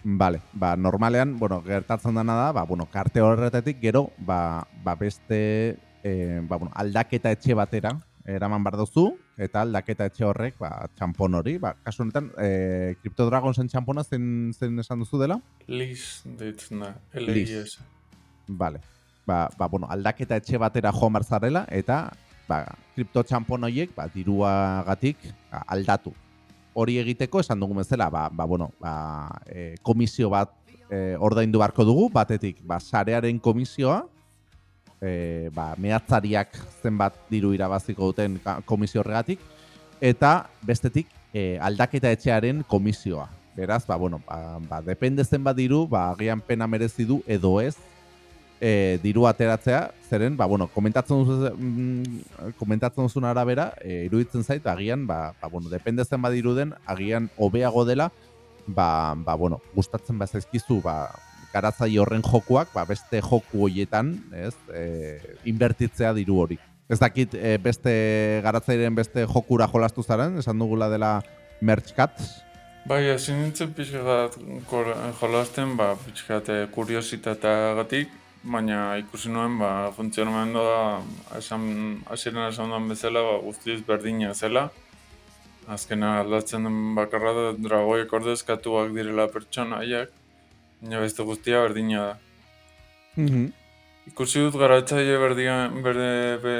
Vale, ba, normalean, bueno, gertatzen dena da, ba, bueno, karte horretatik gero, ba, ba beste, e, ba, bueno, aldaketa etxe batera, eraman bar duzu, eta aldaketa etxe horrek, ba, txampon hori, ba, kasu honetan, e, Crypto Dragonsen txampona zen, zen esan duzu dela? Liz, deitzen da, L-I-S. Vale, ba, ba, bueno, aldaketa etxe batera joan barzarela, eta, ba, kripto txampon horiek, ba, diruagatik ba, aldatu. Hori egiteko, esan dugu bezala, ba, ba, bueno, ba, e, komisio bat e, ordaindu beharko dugu, batetik, ba, sarearen komisioa, e, ba, mehatzariak zenbat diru irabaziko duten komisio horregatik, eta bestetik e, aldaketa etxearen komisioa. Beraz, ba, bueno, ba, ba, depende zenbat diru, ba, agian pena merezi du edo ez, e, diru ateratzea, zeren, ba, bueno, komentatzen duzu, mm, komentatzen duzun arabera, e, iruditzen zait, agian, ba, ba, bueno, depende zenbat diru den, agian hobeago dela, ba, ba, bueno, gustatzen bazaizkizu, ba, garatzaile horren jokuak, ba, beste joku horietan, ez, e, inbertitzea diru hori. Ez dakit e, beste garatzaileen beste jokura jolastu zaren, esan dugula dela Merchcat. Bai, hasi nintzen pixka bat jolasten, ba, pixka eh, kuriositateagatik, baina ikusi nuen, ba, funtzionamendua, esan, hasieran esan duen bezala, ba, guztiz berdina zela. Azkena aldatzen den bakarra da, dragoiek ordezkatuak direla pertsonaiak, baina beste guztia berdina da. Ikusi dut garatzaile berdia, berde, be,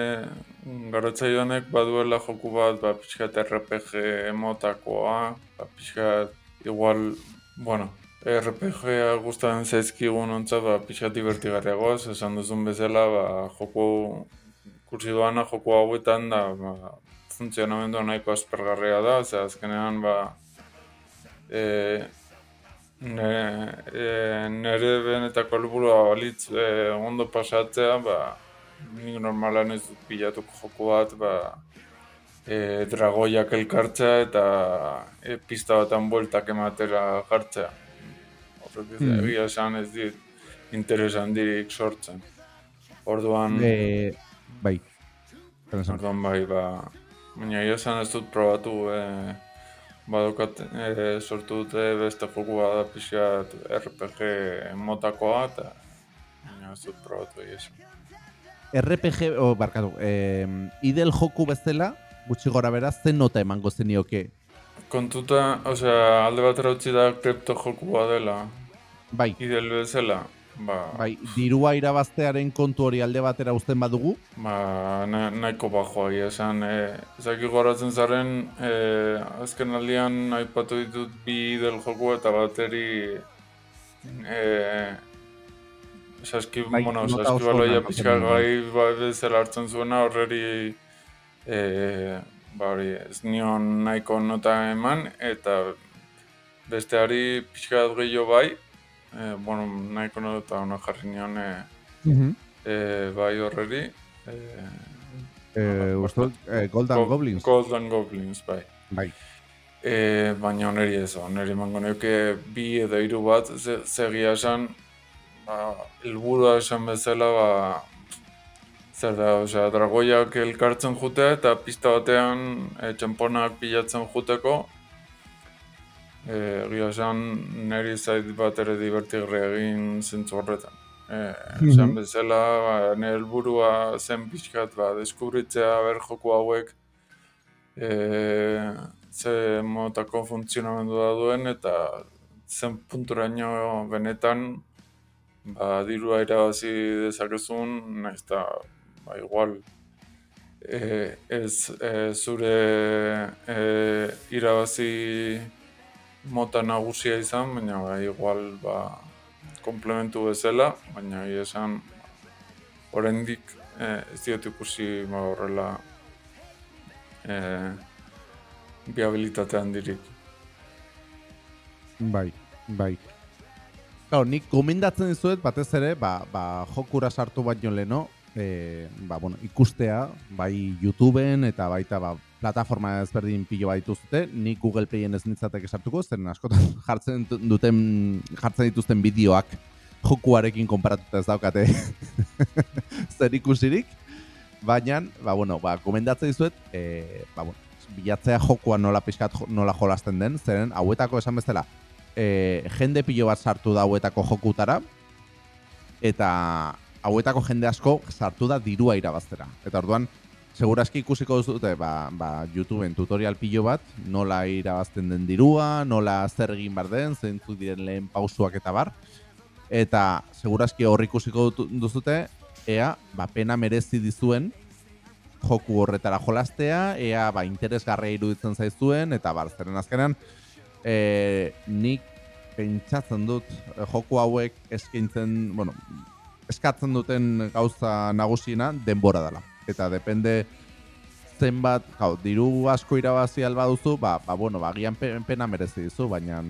garatzaile honek baduela joku bat, ba, pixkat RPG motakoa, ba, pixkat, igual, bueno, RPG-a gustatzen zaizkigun ontzat, ba, pixkat divertigarriagoaz, esan duzun bezala, ba, joku, ikusi doana joku hauetan da, ba, funtzionamendu nahiko aspergarria da, ze azkenean, ba, e, Ne, e, nere benetako helburua balitz e, ondo pasatzea, ba, nik normalan ez dut pilatuko joku bat, ba, e, dragoiak elkartzea eta e, pista batan bueltak ematera jartzea. Horrek ez Hmm. egia esan ez dit interes handirik sortzen. Orduan, E, bai. Orduan bai, ba, baina egia esan ez dut probatu, e, badokat e, sortu dute beste joku bat pixkat RPG motakoa eta ez dut probatu esan. RPG, o, barkatu, eh, idel joku bezala, gutxi gora bera, zen nota emango zenioke. Kontuta, osea, alde batera utzi da kripto jokua dela, Bai, idel bezala, ba, bai, dirua irabaztearen kontu hori alde batera uzten badugu, ba na, nahiko bajoa esan. E, ezaki goratzen zaren, e, azken aldian aipatu ditut bi idel joku eta bateri e, saski, Bai, bueno, saskibaloia onak pixka ematen gai ba, bezala hartzen zuena horreri e, ba hori, ez nion nahiko nota eman eta besteari pixka gehiago bai, e, bueno, nahiko nota ona jarri nion e, e, bai horreri. E, eh, uste eh, Golden Go- Goblins. Golden Goblins, bai. Bai. E, baina oneri ez, oneri emango neuke bi edo hiru bat, ze, zegia esan, ba, helburua esan bezala, ba, zer da, osea, dragoiak elkartzen jute eta pista batean e, txamponak pilatzen juteko, e, egia esan, niri zait bat ere divertigre egin zentzu horretan. E, esan Mhm. bezala, ba, nire helburua zen pixkat, ba, deskubritzea ber joku hauek, e, ze motako funtzionamendu da duen eta zen punturaino benetan ba, dirua irabazi dezakezun, nahiz eta ba, igual e, ez e, zure e, irabazi mota nagusia izan, baina ba, igual ba, komplementu bezala, baina esan oraindik e, ez diot ikusi ba, horrela e, viabilitate handirik. Bai, bai. Claro, nik gomendatzen dizuet batez ere, ba, ba, jokura sartu baino leno, e, ba, bueno, ikustea, bai YouTubeen eta baita ba, plataforma ezberdin pilo bat dituzte, nik Google Playen ez nintzateke sartuko, zen askotan [laughs] jartzen duten jartzen dituzten bideoak jokuarekin konparatuta ez daukate [laughs] zer ikusirik, baina, ba, bueno, ba, gomendatzen dizuet, e, ba, bueno, bilatzea jokua nola pixkat nola jolasten den, zeren hauetako esan bezala, e, jende pilo bat sartu da hauetako jokutara, eta hauetako jende asko sartu da dirua irabaztera. Eta orduan, segurazki ikusiko duzute, ba, ba, YouTubeen tutorial pilo bat, nola irabazten den dirua, nola zer egin bar den, zeintzuk diren lehen pausuak eta bar. Eta segurazki hor ikusiko duzute, ea, ba, pena merezi dizuen, joku horretara jolastea, ea ba, interesgarria iruditzen zaizuen, eta bar, zeren azkenean, e, nik pentsatzen dut joku hauek eskaintzen, bueno, eskatzen duten gauza nagusiena denbora dela. Eta depende zenbat, gau, diru asko irabazi alba duzu, ba, ba bueno, ba, gian pena merezi dizu, baina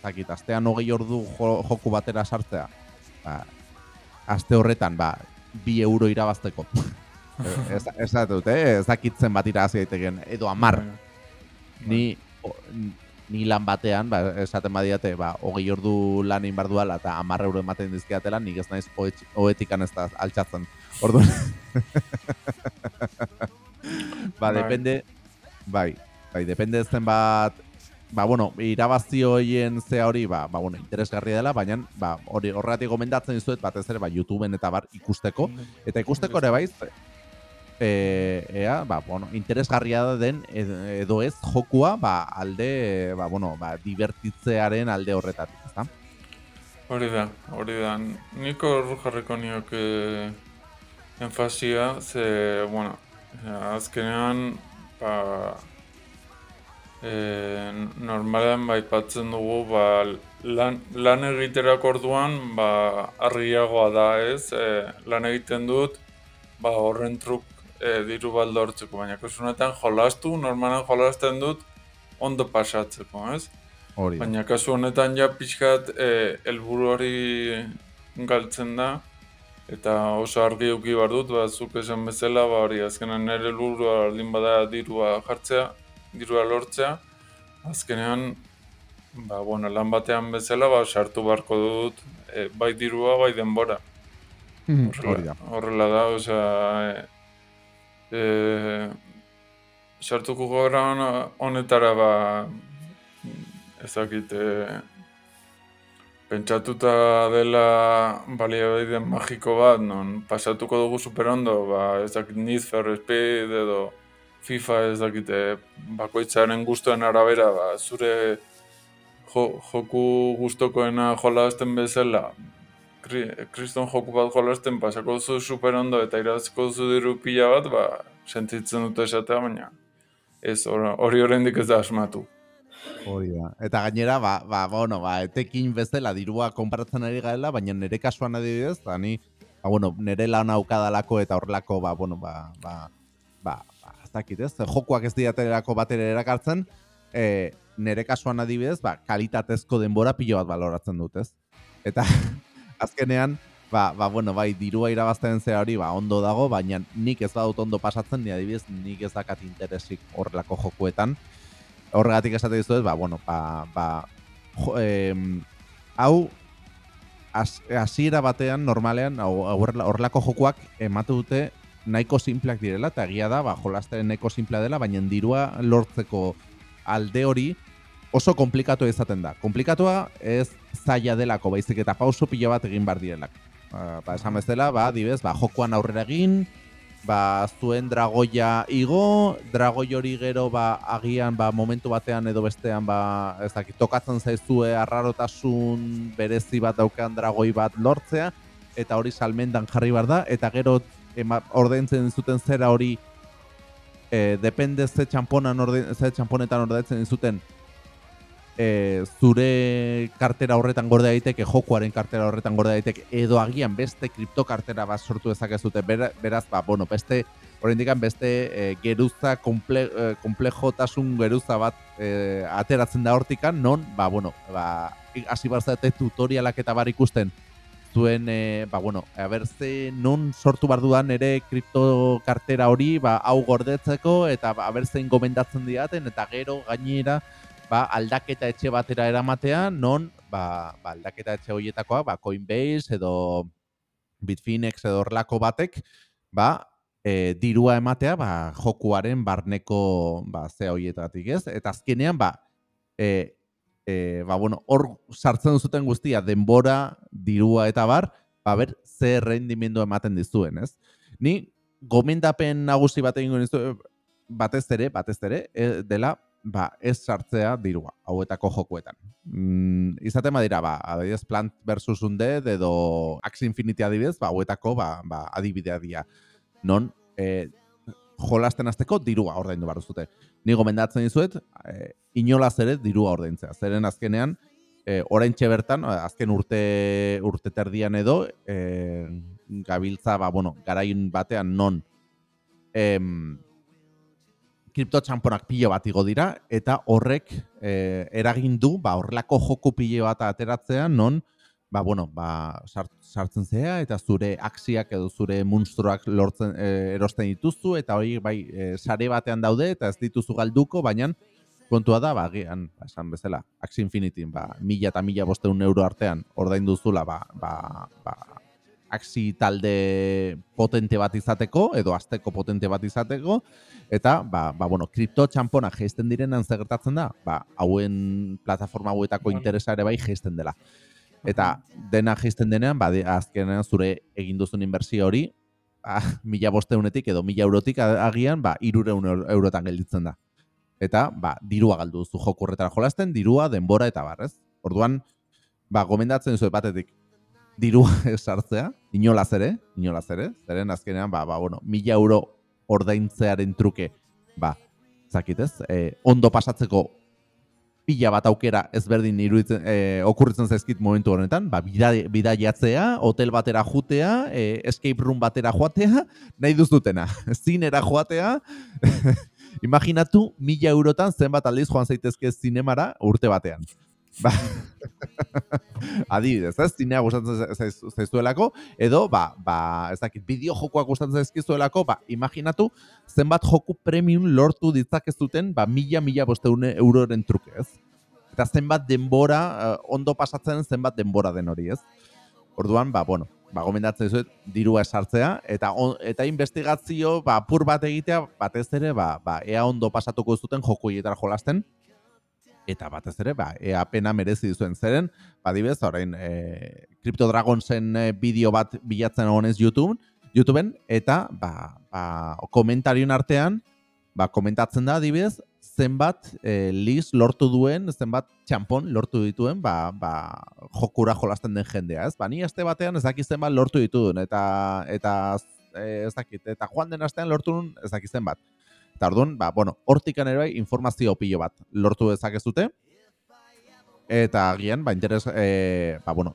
zakit, astean hogei ordu joku batera sartzea, ba, aste horretan, ba, bi euro irabazteko. [laughs] ez, ez, dut, eh? ez dakitzen bat irabazi daiteken, edo amar. Ni, ni lan batean, ba, esaten badiate, ba, hogei ordu lan egin barduala eta amarra euro ematen dizkiatela, nik ez naiz hoetikan ez da altxatzen. Orduan. [laughs] ba, bai. depende, bai, bai, depende zen bat, ba, bueno, irabazi hoien ze hori, ba, ba, bueno, interesgarria dela, baina, ba, hori horretik gomendatzen dizuet, batez ere, ba, YouTubeen eta bar ikusteko, eta ikusteko ere baiz, e, ea, ba, bueno, interesgarria den edo ez jokua ba, alde, ba, bueno, ba, divertitzearen alde horretatik, ezta? Hori da, hori da. Niko horru jarriko nioke enfasia, ze, bueno, azkenean, ba, e, normalean bai patzen dugu, ba, lan, lan egiterak orduan, ba, argiagoa da ez, e, lan egiten dut, ba, horren truk e, diru bat lortzeko, baina kasunetan jolastu, normalan jolasten dut ondo pasatzeko, ez? Hori. Baina kasu honetan ja pixkat e, elburu hori galtzen da, eta oso argi uki bar dut, ba, zuk esan bezala, ba, hori azkenean nire elburu aldin bada dirua jartzea, dirua lortzea, azkenean, ba, bueno, lan batean bezala, ba, sartu barko dut, e, bai dirua, bai denbora. Mm, horrela, horrela da, osea, e, sartuko gara honetara ba ezakit e, pentsatuta dela baliabide magiko bat non pasatuko dugu super ondo ba ezakit Need for Speed edo FIFA ezakite bakoitzaren gustuen arabera ba, zure joku gustokoena jolasten bezala kriston joku bat jolasten pasako duzu super ondo eta irazko duzu diru pila bat, ba, sentitzen dute esatea, baina ez hori oraindik ez da asmatu. Hori da. Eta gainera, ba, ba, bueno, ba, etekin bezala dirua konparatzen ari gaela, baina nire kasuan adibidez, da ni, ba, bueno, nire lan aukadalako eta horrelako, ba, bueno, ba, ba, ba, ba, ez dakit ez, jokuak ez diaterako batera erakartzen, e, nire kasuan adibidez, ba, kalitatezko denbora pilo bat baloratzen dut, ez? Eta, azkenean, ba, ba, bueno, bai, dirua irabazten zera hori, ba, ondo dago, baina nik ez badut ondo pasatzen, ni adibidez, nik ez dakat interesik horrelako jokuetan. Horregatik esate dizu ba, bueno, ba, ba, jo, hau, hasiera batean, normalean, horrelako jokuak ematu dute nahiko simpleak direla, eta egia da, ba, jolazten nahiko simplea dela, baina dirua lortzeko alde hori, oso komplikatu izaten da. Komplikatua ez zaila delako, baizik eta pauso pilo bat egin bar direlak. Ba, ba esan bezala, ba, dibez, ba, jokoan aurrera egin, ba, zuen dragoia igo, dragoi hori gero, ba, agian, ba, momentu batean edo bestean, ba, ez dakit, tokatzen zaizue arrarotasun berezi bat daukan dragoi bat lortzea, eta hori salmendan jarri bar da, eta gero ema, ordentzen zuten zera hori, e, depende ze orden, ze txamponetan ordentzen zuten, e, zure kartera horretan gorde daiteke, jokuaren kartera horretan gorde daiteke, edo agian beste kriptokartera bat sortu dezakezute, beraz, ba, bueno, beste, horrendikan beste e, geruza, komple, e, komplejotasun geruza bat e, ateratzen da hortikan, non, ba, bueno, ba, hasi barzate tutorialak eta bar ikusten, zuen, e, ba, bueno, abertze non sortu bar dudan ere kriptokartera hori, ba, hau gordetzeko, eta ba, abertzein gomendatzen diaten, eta gero gainera, ba, aldaketa etxe batera eramatea, non ba, ba, aldaketa etxe horietakoa, ba, Coinbase edo Bitfinex edo horlako batek, ba, e, dirua ematea ba, jokuaren barneko ba, ze horietatik ez. Eta azkenean, ba, e, e, ba, bueno, hor sartzen zuten guztia, denbora, dirua eta bar, ba, ber, ze rendimendu ematen dizuen, ez? Ni, gomendapen nagusi bat egingo batez ere, batez ere, e, dela, ba, ez sartzea dirua, hauetako jokuetan. Mm, izaten badira, ba, adibidez Plant versus Undead edo Axie Infinity adibidez, ba, hauetako ba, ba, adibidea dira. Non, e, jolasten azteko dirua ordaindu behar duzute. Ni gomendatzen dizuet, e, inolaz ere dirua ordaintzea. Zeren azkenean, e, orain bertan, azken urte, urte terdian edo, e, gabiltza, ba, bueno, garain batean non, em, kripto txamponak pilo bat igo dira, eta horrek e, eragin du, ba, horrelako joku pilo bat ateratzea, non, ba, bueno, ba, sartzen zea, eta zure aksiak edo zure monstruak lortzen, e, erosten dituzu, eta hori, bai, e, sare batean daude, eta ez dituzu galduko, baina kontua da, ba, gian, ba, esan bezala, Axie Infinity, ba, mila eta mila bosteun euro artean, ordain duzula, ba, ba, ba, aksi talde potente bat izateko, edo azteko potente bat izateko, eta, ba, ba bueno, kripto txampona geisten direnan zegertatzen da, ba, hauen plataforma hauetako interesa ere bai geisten dela. Eta dena geisten denean, ba, azkenean zure egin duzun inbertsio hori, ba, mila bosteunetik edo mila eurotik agian, ba, irureun eurotan gelditzen da. Eta, ba, dirua galdu zu joku horretara jolasten, dirua, denbora eta barrez. Orduan, ba, gomendatzen zuet batetik, dirua [laughs] esartzea, inolaz ere, inolaz ere, zeren azkenean, ba, ba, bueno, mila euro ordaintzearen truke, ba, zakitez, e, ondo pasatzeko pila bat aukera ezberdin iruditzen, e, okurritzen zaizkit momentu honetan, ba, bida, jatzea, hotel batera jutea, e, escape room batera joatea, [laughs] nahi duzutena, [laughs] zinera joatea, imaginatu, mila eurotan zenbat aldiz joan zaitezke zinemara urte batean. [laughs] Ba, adibidez, ez, zinea gustatzen zaizuelako, edo, ba, ba, ez dakit, bideo jokoak gustatzen zaizkizuelako, ba, imaginatu, zenbat joku premium lortu ditzak ez duten, ba, mila, mila bosteune euroren truke, ez? Eta zenbat denbora, uh, ondo pasatzen zenbat denbora den hori, ez? Orduan, ba, bueno, ba, gomendatzen dizuet, dirua esartzea, eta eta investigazio, ba, pur bat egitea, batez ere, ba, ba, ea ondo pasatuko zuten joku jolasten, eta batez ere, ba, ea pena merezi duzuen zeren, badibez, orain, e, Crypto Dragonsen e, bideo bat bilatzen honez YouTube, YouTubeen, eta, ba, ba, komentarion artean, ba, komentatzen da, adibidez, zenbat e, liz lortu duen, zenbat txampon lortu dituen, ba, ba, jokura jolasten den jendea, ez? Ba, ni este batean ez dakit zenbat lortu dituen, eta, eta e, ez dakit, eta joan den astean lortu duen ez dakit zenbat. Eta orduan, ba, bueno, hortik ere bai informazio pilo bat lortu dezakezute. Eta agian, ba, interes, e, ba, bueno,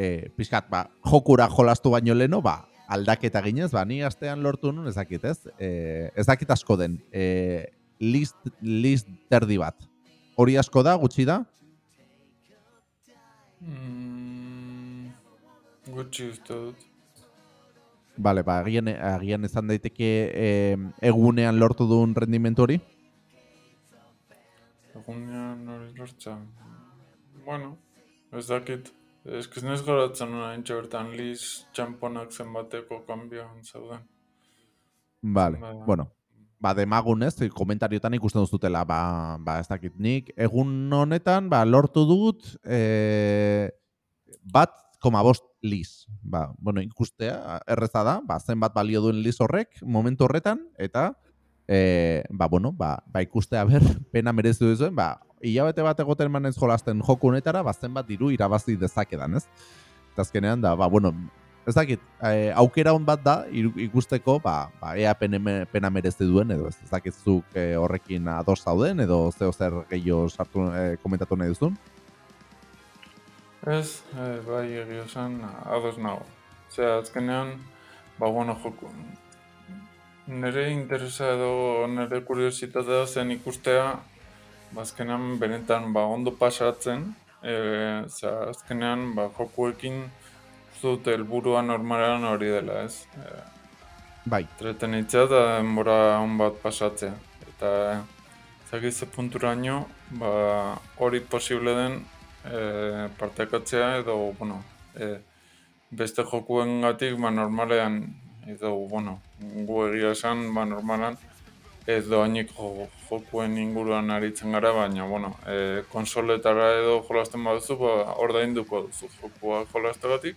e, pixkat, ba, jokura jolastu baino leno, ba, aldaketa ginez, ba, ni astean lortu nun ezakit, ez? E, ezakit asko den, e, list, list terdi bat. Hori asko da, gutxi da? Mm, gutxi uste dut. Vale, ba, agian, agian izan daiteke eh, egunean lortu duen rendimentu hori? Egunean hori lortza. Bueno, ez dakit. Ez que ez garatzen nuna entxe bertan liz txamponak zenbateko kanbioan zauden. Vale, ba, bueno. Ba, demagun ez, komentariotan ikusten duzutela, ba, ba, ez dakit nik. Egun honetan, ba, lortu dut, eh, bat, koma bost liz. Ba, bueno, ikustea, erreza da, ba, zenbat balio duen liz horrek, momentu horretan, eta, e, ba, bueno, ba, ba ikustea ber, [laughs] pena merezu duzuen, ba, hilabete bat egoten manez jolasten joku honetara, ba, zenbat diru irabazi dezakedan, ez? Eta azkenean da, ba, bueno, ez dakit, e, aukera hon bat da, ikusteko, ba, ba ea pena, pena merezi duen, edo ez, ez dakit zuk e, horrekin ados zauden, edo zeo zer gehiago sartu, e, komentatu nahi duzun? Ez, e, bai egio zen, ados nago. Zer, azkenean, ba, bueno, joko. Nere interesa edo nere kuriositatea zen ikustea, ba, azkenean benetan ba, ondo pasatzen, e, zer, azkenean ba, jokuekin zut helburua normalean hori dela, ez? E, bai. Treten itzea da denbora on bat pasatzea. Eta, zagize punturaino, ba, hori posible den e, partekatzea edo, bueno, e, beste jokuen gatik, ba, normalean, edo, bueno, gu egia esan, ba, normalan, ez doainik jo, jokuen inguruan aritzen gara, baina, bueno, e, konsoletara edo jolasten baduzu, ba, ordainduko duzu jokua jolastegatik.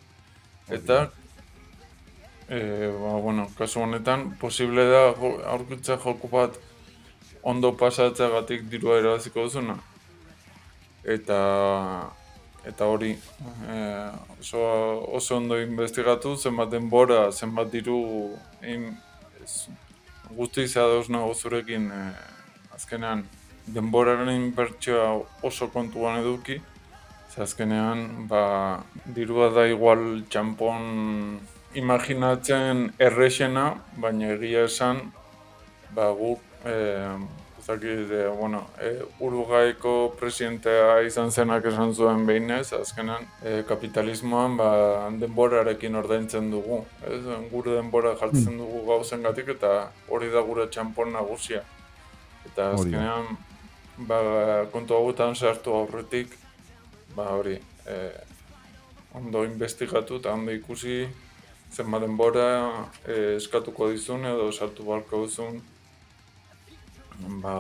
Eta, e, ba, bueno, kasu honetan, posible da aurkitza joku bat ondo pasatzeagatik dirua erabaziko duzuna. Eta, eta hori e, oso, oso ondo investigatu, zenbat denbora, zenbat diru in, guzti ados nago zurekin e, azkenean denboraren inbertsioa oso kontuan eduki. Ze azkenean, ba, dirua da igual txampon imaginatzen errexena, baina egia esan, ba, guk e, zakit, e, bueno, e, Urugaiko presidentea izan zenak esan zuen behinez, azkenan e, kapitalismoan ba, denborarekin ordaintzen dugu. Ez? Gure denbora jartzen dugu gauzen gatik eta hori da gure txampon nagusia. Eta azkenean, ba, kontu hauetan sartu aurretik, ba, hori, e, ondo investigatu eta ondo ikusi zenba denbora e, eskatuko dizun edo sartu balko duzun ba,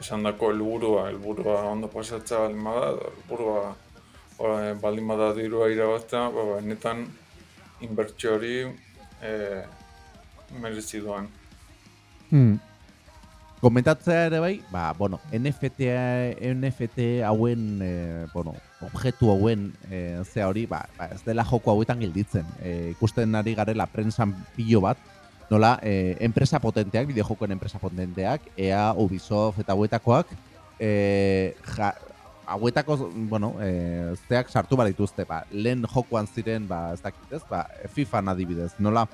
esan dako helburua, helburua ondo pasatza baldin bada, helburua ora, baldin bada dirua irabaztea, ba, benetan inbertsio hori e, merezi duan. Hmm. Komentatzea ere bai, ba, bueno, NFT, NFT hauen, e, bueno, objektu hauen e, zea hori, ba, ba, ez dela joko hauetan gilditzen. E, ikusten ari garela prensan pilo bat, nola, e, enpresa potenteak, bideojokoen enpresa potenteak, EA, Ubisoft eta hauetakoak, e, ja, hauetako, bueno, e, zeak sartu dituzte, ba, lehen jokoan ziren, ba, ez dakit ez, ba, FIFA adibidez, nola,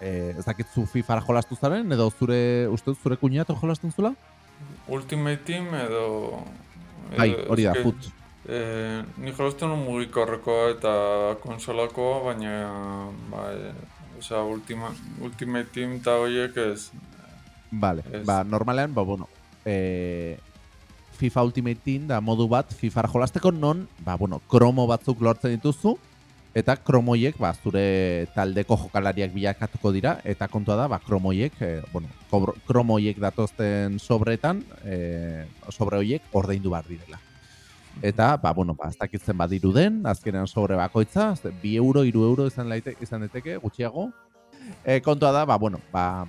e, ez dakit zu FIFA jolastu zaren, edo zure, uste zure kuñatu jolastun zula? Ultimate Team edo... Bai, hori da, put. E, ni jolastu nun mugikorrekoa eta konsolakoa, baina ba, Osa, ultima, Ultimate Team eta horiek ez... Vale, ez. ba, normalean, ba, bueno, e, FIFA Ultimate Team da modu bat FIFA jolasteko non, ba, bueno, kromo batzuk lortzen dituzu, eta kromoiek, ba, zure taldeko jokalariak bilakatuko dira, eta kontua da, ba, kromoiek, e, bueno, kromoiek datozten sobretan, e, sobre horiek ordeindu behar direla. Eta, ba, bueno, ba, ez dakitzen badiru den, azkenean sobre bakoitza, bi euro, iru euro izan, laite, izan deteke, gutxiago. E, kontua da, ba, bueno, ba,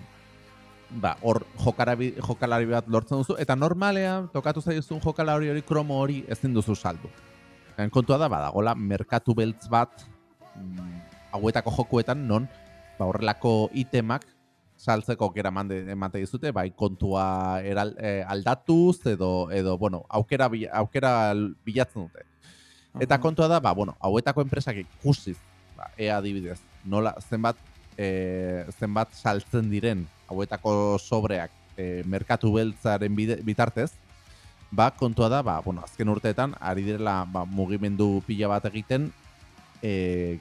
ba, hor jokalari bat lortzen duzu, eta normalean, tokatu zaizun jokalari hori, kromo hori ezin duzu saldu. En kontua da, badagola, merkatu beltz bat, mm, hauetako jokuetan, non, ba, horrelako itemak saltzeko mande emate dizute, bai kontua eral, e, aldatuz edo edo bueno, aukera aukera bilatzen dute. Eta kontua da, ba, bueno, hauetako enpresak ikusiz, ba, ea adibidez, nola zenbat e, zenbat saltzen diren hauetako sobreak e, merkatu beltzaren bitartez, ba, kontua da, ba, bueno, azken urteetan ari direla ba, mugimendu pila bat egiten e,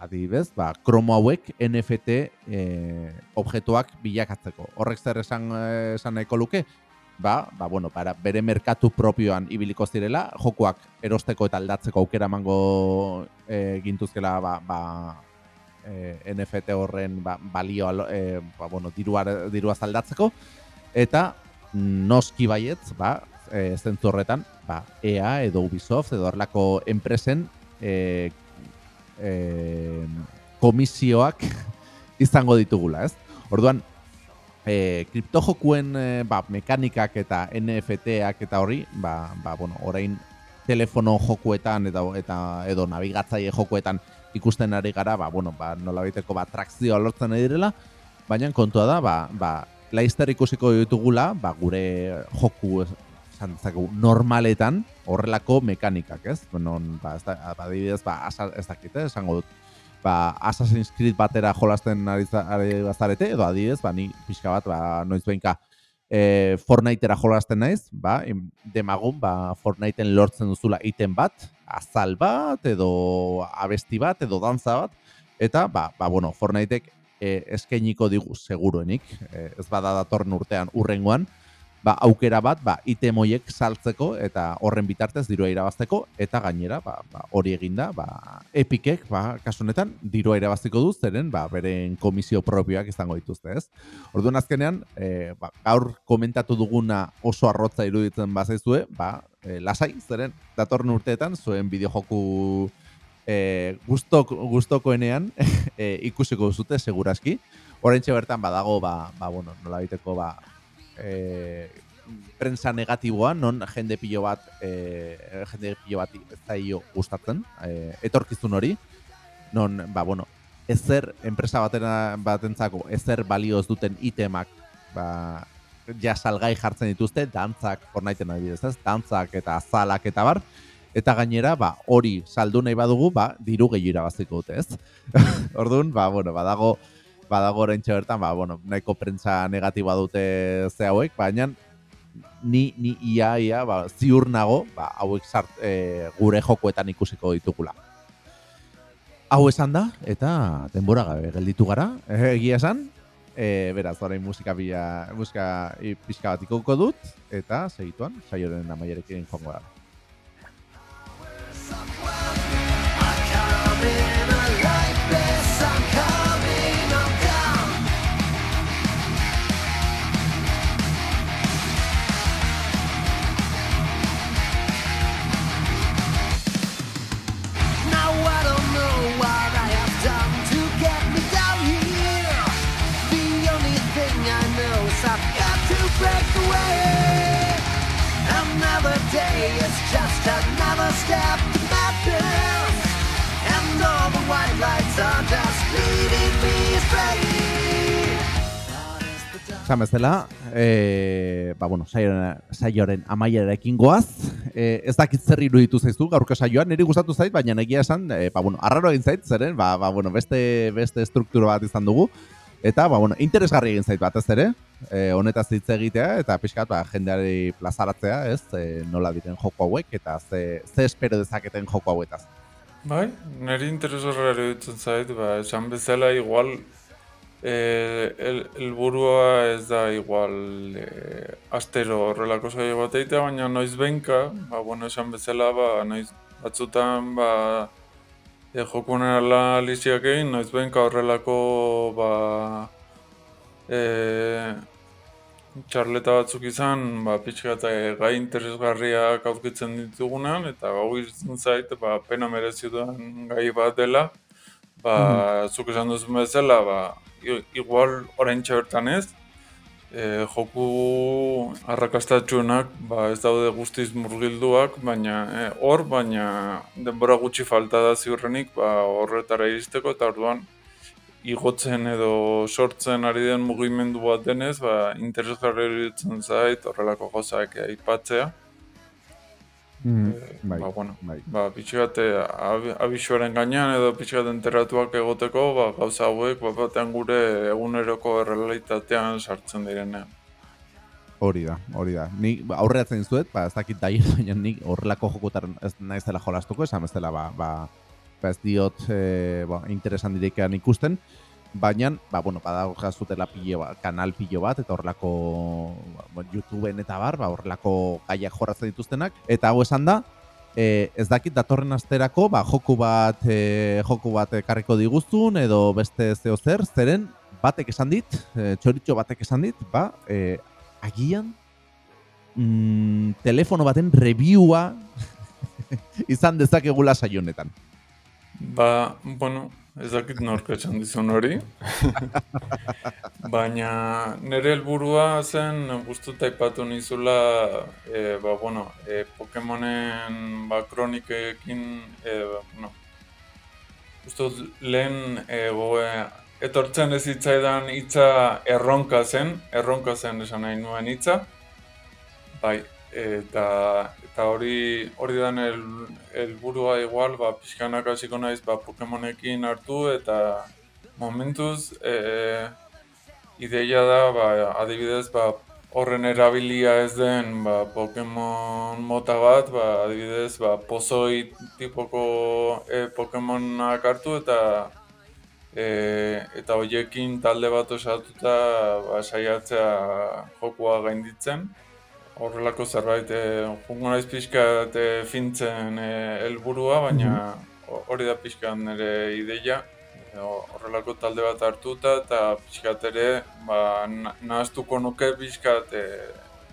adibez, ba, kromo hauek NFT e, objektuak bilakatzeko. Horrek zer esan, esan nahiko luke, ba, ba, bueno, para, bere merkatu propioan ibiliko zirela, jokuak erosteko eta aldatzeko aukera mango e, gintuzkela ba, ba, e, NFT horren ba, balio e, ba, bueno, dirua, dirua zaldatzeko, eta noski baietz, ba, e, zentzu horretan, ba, EA edo Ubisoft edo horrelako enpresen e, e, komisioak [laughs] izango ditugula, ez? Orduan, e, kriptojokuen e, ba, mekanikak eta NFT-ak eta hori, ba, ba, bueno, orain telefono jokuetan eta, eta edo nabigatzaile jokuetan ikusten ari gara, ba, bueno, ba, nola baiteko ba, trakzioa lortzen direla, baina kontua da, ba, ba, laizter ikusiko ditugula, ba, gure joku zantzako normaletan horrelako mekanikak, ez? Non, ba, ez da, ba, adibidez, ba, asa, ez dakit, eh? esango dut, ba, Assassin's Creed batera jolasten ari, ari bazarete, edo adibidez, ba, ni pixka bat, ba, noiz behinka, e, Fortniteera jolasten naiz, ba, demagun, ba, Fortniteen lortzen duzula iten bat, azal bat, edo abesti bat, edo danza bat, eta, ba, ba bueno, Fortniteek e, eskainiko digu seguruenik, e, ez bada datorren urtean urrengoan, ba, aukera bat ba, item hoiek saltzeko eta horren bitartez dirua irabazteko eta gainera ba, ba, hori eginda ba, epikek ba, kasu honetan dirua irabazteko du zeren ba, beren komisio propioak izango dituzte ez. Orduan azkenean e, ba, gaur komentatu duguna oso arrotza iruditzen bazaizue ba, e, lasai zeren datorren urteetan zuen bideojoku e, gustok, gustokoenean [laughs] e, ikusiko zute seguraski. Horentxe bertan badago ba, ba, bueno, nola biteko ba, e, prensa negatiboa, non jende pilo bat, e, jende pilo bat zaio gustatzen, e, etorkizun hori, non, ba, bueno, ezer, enpresa batena batentzako, ezer balioz duten itemak, ba, ja salgai jartzen dituzte, dantzak, Fortnite adibidez, ez, dantzak eta azalak eta bar, eta gainera, ba, hori saldu nahi badugu, ba, diru gehi irabaziko dute, ez? [laughs] Orduan, ba, bueno, badago, badago oraintxe bertan, ba, bueno, nahiko prentza negatiboa dute ze hauek, baina ni, ni ia, ia, ba, ziur nago, ba, hauek zart, e, gure jokoetan ikusiko ditugula. Hau esan da, eta denbora gabe gelditu gara, egia esan, e, beraz, orain musika bila, musika pixka bat ikuko dut, eta segituan, saioren amaierekin joango da. Esan bezala, e, ba, bueno, saioren, saioren amaierekin goaz. E, ez dakit zer iruditu zaizu gaurko saioan, niri gustatu zait, baina egia esan, e, ba, bueno, arraro egin zait, zeren, ba, ba, bueno, beste, beste struktura bat izan dugu. Eta, ba, bueno, interesgarri egin zait batez ere, e, honetaz hitz egitea, eta pixkat, ba, jendeari plazaratzea, ez, e, nola diren joko hauek, eta ze, ze espero dezaketen joko hauetaz. Bai, niri interesgarra iruditzen zait, ba, esan bezala igual eh, el, helburua ez da igual eh, astero horrelako saio bat egitea, baina noiz benka, ba, bueno, esan bezala, ba, noiz batzutan, ba, e, jokunen ala lixiak egin, noiz benka horrelako, ba, e, txarleta batzuk izan, ba, pixka eta gai interesgarriak aurkitzen ditugunean, eta hau iruditzen zait, ba, pena merezi duen gai bat dela, ba, zuk esan duzu bezala, ba, igual orain bertan ez, e, joku arrakastatxuenak ba, ez daude guztiz murgilduak, baina e, hor, baina denbora gutxi falta da ziurrenik ba, horretara iristeko, eta orduan igotzen edo sortzen ari den mugimendu bat denez, ba, interesgarri zait horrelako gozak aipatzea. Mm, Ba, bai, bueno, bai. ba, pixkat eh, ab- abisuaren gainean edo pixkat enteratuak egoteko, ba, gauza hauek bat batean gure eguneroko errealitatean sartzen direnean. Hori da, hori da. Ni ba, aurreratzen zuet, ba, ez dakit daien, [laughs] baina nik horrelako jokotan ez naiz dela jolastuko, esan bezala, ba, ba, ba ez diot e, ba, interesan direkean ikusten, baina, ba, bueno, badago jazutela pilo bat, kanal pilo bat, eta horrelako ba, YouTubeen eta bar, ba, horrelako gaiak jorratzen dituztenak, eta hau esan da, e, ez dakit datorren asterako, ba, joku bat, e, joku bat ekarriko diguztun, edo beste zeo zer, zeren, batek esan dit, e, txoritxo batek esan dit, ba, e, agian mm, telefono baten reviewa [laughs] izan dezakegula saio honetan. Ba, bueno, ez dakit nork esan dizun hori. Baina nire helburua zen guztuta aipatu nizula, e, ba, bueno, e, Pokemonen ba, kronikekin, e, ba, bueno, Gustut lehen e, goe, etortzen ez hitzaidan hitza erronka zen, erronka zen esan nahi nuen hitza. Bai, eta, eta hori hori dan el, helburua igual, ba, pixkanak hasiko naiz ba, Pokemonekin hartu eta momentuz e, ideia da, ba, adibidez, ba, horren erabilia ez den ba, Pokemon mota bat, ba, adibidez, ba, pozoi tipoko e, Pokemonak hartu eta e, eta hoiekin talde bat osatuta ba, saiatzea jokua gainditzen. Horrelako zerbait, e, jungo naiz pixka e, fintzen e, helburua, baina ho- hori da pixka nire ideia. E, ho- horrelako talde bat hartuta eta pixkat ere ba, na- nahaztuko nuke pixkat e,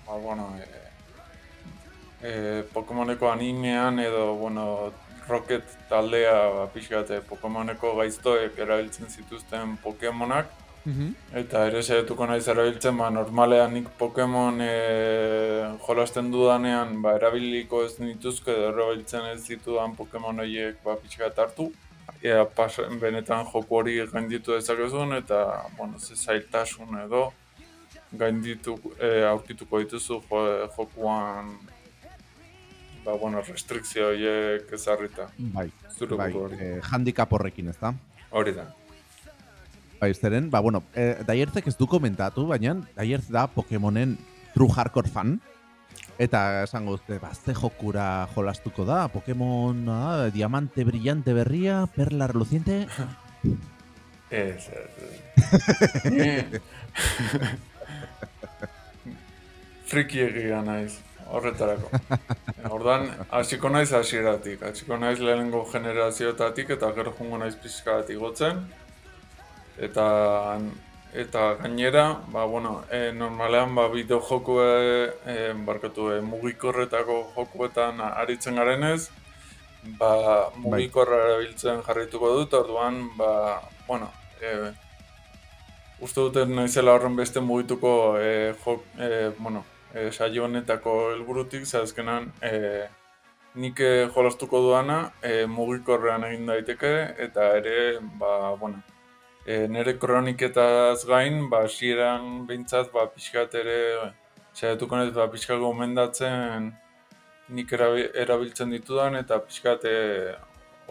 ba, bueno, e, e, Pokemoneko animean edo bueno, Rocket taldea ba, pixkat e, Pokemoneko gaiztoek erabiltzen zituzten Pokemonak Eta ere saiatuko naiz erabiltzen, ba, normalean nik Pokemon e, jolasten dudanean ba, erabiliko ez nituzke erabiltzen ez ditudan Pokemon horiek ba, pixka bat hartu. Ea pas, benetan joku hori gainditu dezakezun eta bueno, ze zailtasun edo gainditu, e, aurkituko dituzu jo, jokuan ba, bueno, restrikzio horiek ezarrita. Bai, Zure bai, buruari. eh, handicap horrekin, ezta? Hori da. Bai, zeren, ba, bueno, eh, Daiertzek ez du komentatu, baina Daiertz da Pokemonen true hardcore fan. Eta esango dute, ba, ze jokura jolastuko da, Pokemon, ah, diamante brillante berria, perla reluciente. Ez, ez, ez. Friki egia naiz, horretarako. Ordan hasiko naiz hasieratik, hasiko naiz lehenengo generazioetatik eta gero jungo naiz pixka bat igotzen. Eta eta gainera, ba, bueno, e, normalean ba, bideo joku e, barkatu e, mugikorretako jokuetan aritzen garenez, ba, mugikorra erabiltzen jarraituko dut, orduan, ba, bueno, e, uste dute naizela horren beste mugituko e, jok, e, bueno, e, saio honetako helburutik, ze azkenan e, nik e, jolastuko duana e, mugikorrean egin daiteke eta ere, ba, bueno, e, nire kroniketaz gain, ba, hasieran behintzat, ba, pixkat ere, saiatuko naiz, ba, pixkat gomendatzen nik erabi- erabiltzen ditudan eta pixkat e,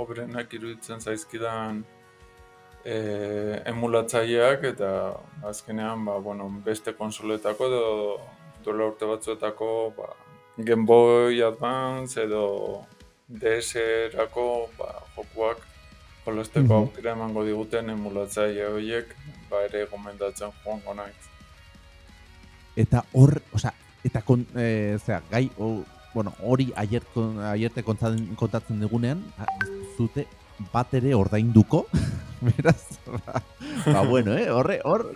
obrenak iruditzen zaizkidan e, emulatzaileak eta azkenean ba, bueno, beste konsoletako edo duela urte batzuetako ba, Game Boy Advance edo DS-erako ba, jokuak jolasteko Mhm. aukera emango diguten emulatzaile horiek ba, ere gomendatzen joango naiz. Eta hor, osea, eta kon, e, zera, gai, o, bueno, hori aier, kon- aierte kontatzen, kontatzen dugunean, ba, zute bat ere ordainduko, [laughs] beraz, ba, ba, bueno, eh, horre, hor,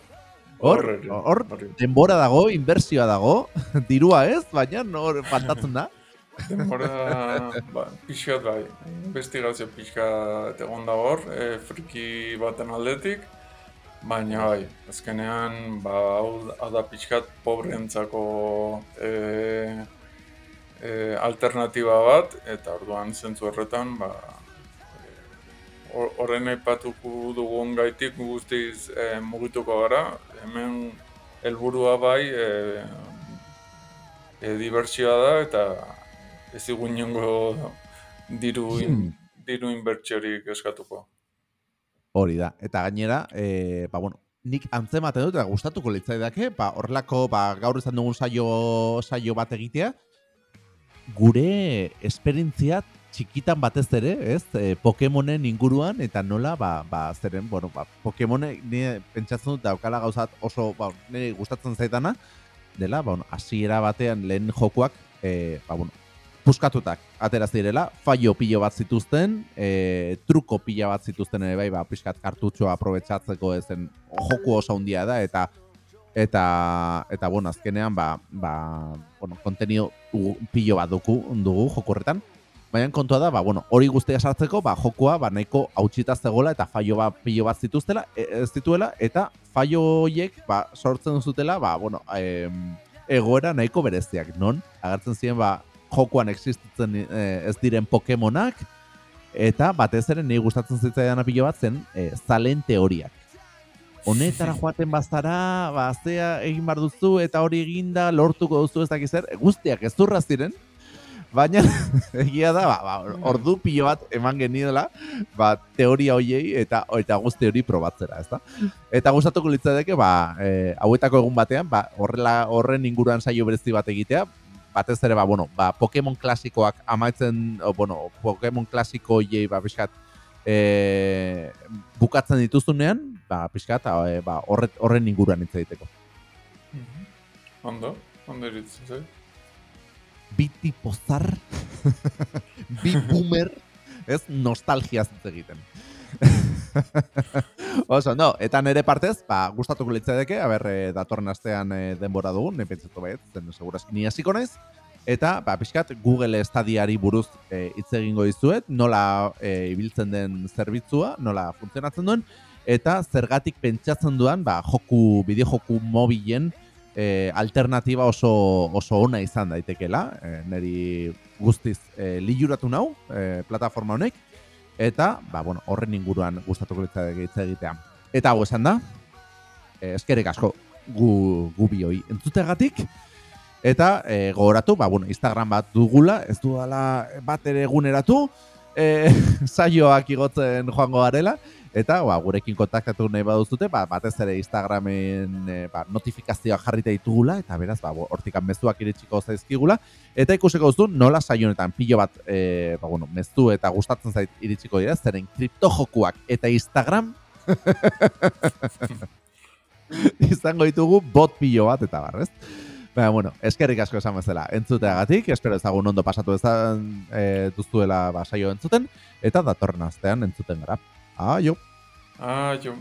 hor, hor, denbora dago, inbertsioa dago, [laughs] dirua ez, baina hor faltatzen da. Denbora, [laughs] ba, pixkat bai, investigazio pixkat egon da hor, e, friki baten aldetik, baina bai, azkenean, ba, hau, da pixkat pobreentzako e, e, alternatiba bat, eta orduan zentzu horretan, ba, hor- horren aipatuko dugun gaitik guztiz e, mugituko gara, hemen helburua bai, e, e, da eta ez digun inongo diru, in, diru inbertsiorik eskatuko. Hori da. Eta gainera, e, ba, bueno, nik antzematen dut, eta gustatuko litzaidake, ba, horrelako, ba, gaur izan dugun saio, saio bat egitea, gure esperientzia txikitan batez ere, ez, e, Pokemonen inguruan, eta nola, ba, ba zeren, bueno, ba, Pokemone, ni pentsatzen dut, daukala gauzat oso, ba, nire gustatzen zaidana, dela, ba, hasiera batean lehen jokuak, e, ba, bueno, puskatutak ateraz direla, fallo pilo bat zituzten, e, truko pila bat zituzten ere bai, ba, pixkat kartutxoa aprobetsatzeko ezen joku oso handia da, eta eta eta bueno, azkenean ba, ba bueno, kontenido u- pilo bat dugu, dugu joku horretan. Baina kontua da, ba, bueno, hori guztia sartzeko, ba, jokua ba, nahiko hautsita zegoela eta fallo bat pilo bat zituztela, e, ez dituela, eta fallo horiek ba, sortzen zutela, ba, bueno, em, egoera nahiko bereziak, non? Agertzen ziren, ba, jokuan existitzen eh, ez diren Pokemonak, eta batez ere nahi gustatzen zitzaidan pilo bat zen e, zalen teoriak. Honetara joaten bazara, ba, zea egin bar duzu eta hori eginda lortuko duzu ez dakiz zer, guztiak ez ziren, baina [laughs] egia da, ba, ba, ordu pilo bat eman geniela, ba, teoria hoiei eta eta guzti hori probatzera, ezta? Eta gustatuko litzateke, ba, e, hauetako egun batean, ba, horrela horren inguruan saio berezi bat egitea, batez ere, ba, bueno, ba, Pokemon klasikoak amaitzen, o, bueno, Pokemon klasiko hoiei, ba, pixkat, e, bukatzen dituzunean, ba, pixkat, e, ba, horret, horren inguruan hitz egiteko. Ondo, ondo iritzen zait. bi tipozar, [laughs] bi boomer, ez nostalgia hitz egiten. [laughs] Oso, no, eta nere partez, ba, gustatuko litzadeke, aber, e, datorren astean e, denbora dugun, pentsatu baiet, zen segurazki ni hasiko naiz, eta, ba, pixkat, Google Stadiari buruz e, hitz egingo dizuet, nola e, ibiltzen den zerbitzua, nola funtzionatzen duen, eta zergatik pentsatzen duan, ba, joku, bideo-joku mobilen e, alternatiba oso, oso ona izan daitekela, e, neri guztiz e, liuratu nau, e, plataforma honek, eta, ba, bueno, horren inguruan gustatuko litzateke egitea. Eta hau esan da, e, eskerrik asko gu, gu bioi entzutegatik, eta e, gogoratu, ba, bueno, Instagram bat dugula, ez dudala bat ere eguneratu, e, [laughs] saioak igotzen joango garela, eta ba, gurekin kontaktatu nahi baduzute, ba, batez ere Instagramen e, ba, notifikazioak jarrita ditugula, eta beraz, ba, hortikan mezuak iritsiko zaizkigula, eta ikusiko duzu nola saio honetan pilo bat e, ba, bueno, mezu eta gustatzen zait iritsiko dira, zeren kriptojokuak eta Instagram [laughs] izango ditugu bot pilo bat eta bar, ez? Baina, bueno, eskerrik asko esan bezala entzuteagatik, espero ezagun ondo pasatu ezan e, duztuela ba, saio entzuten, eta datorren astean entzuten gara. Aio! Ah, jo.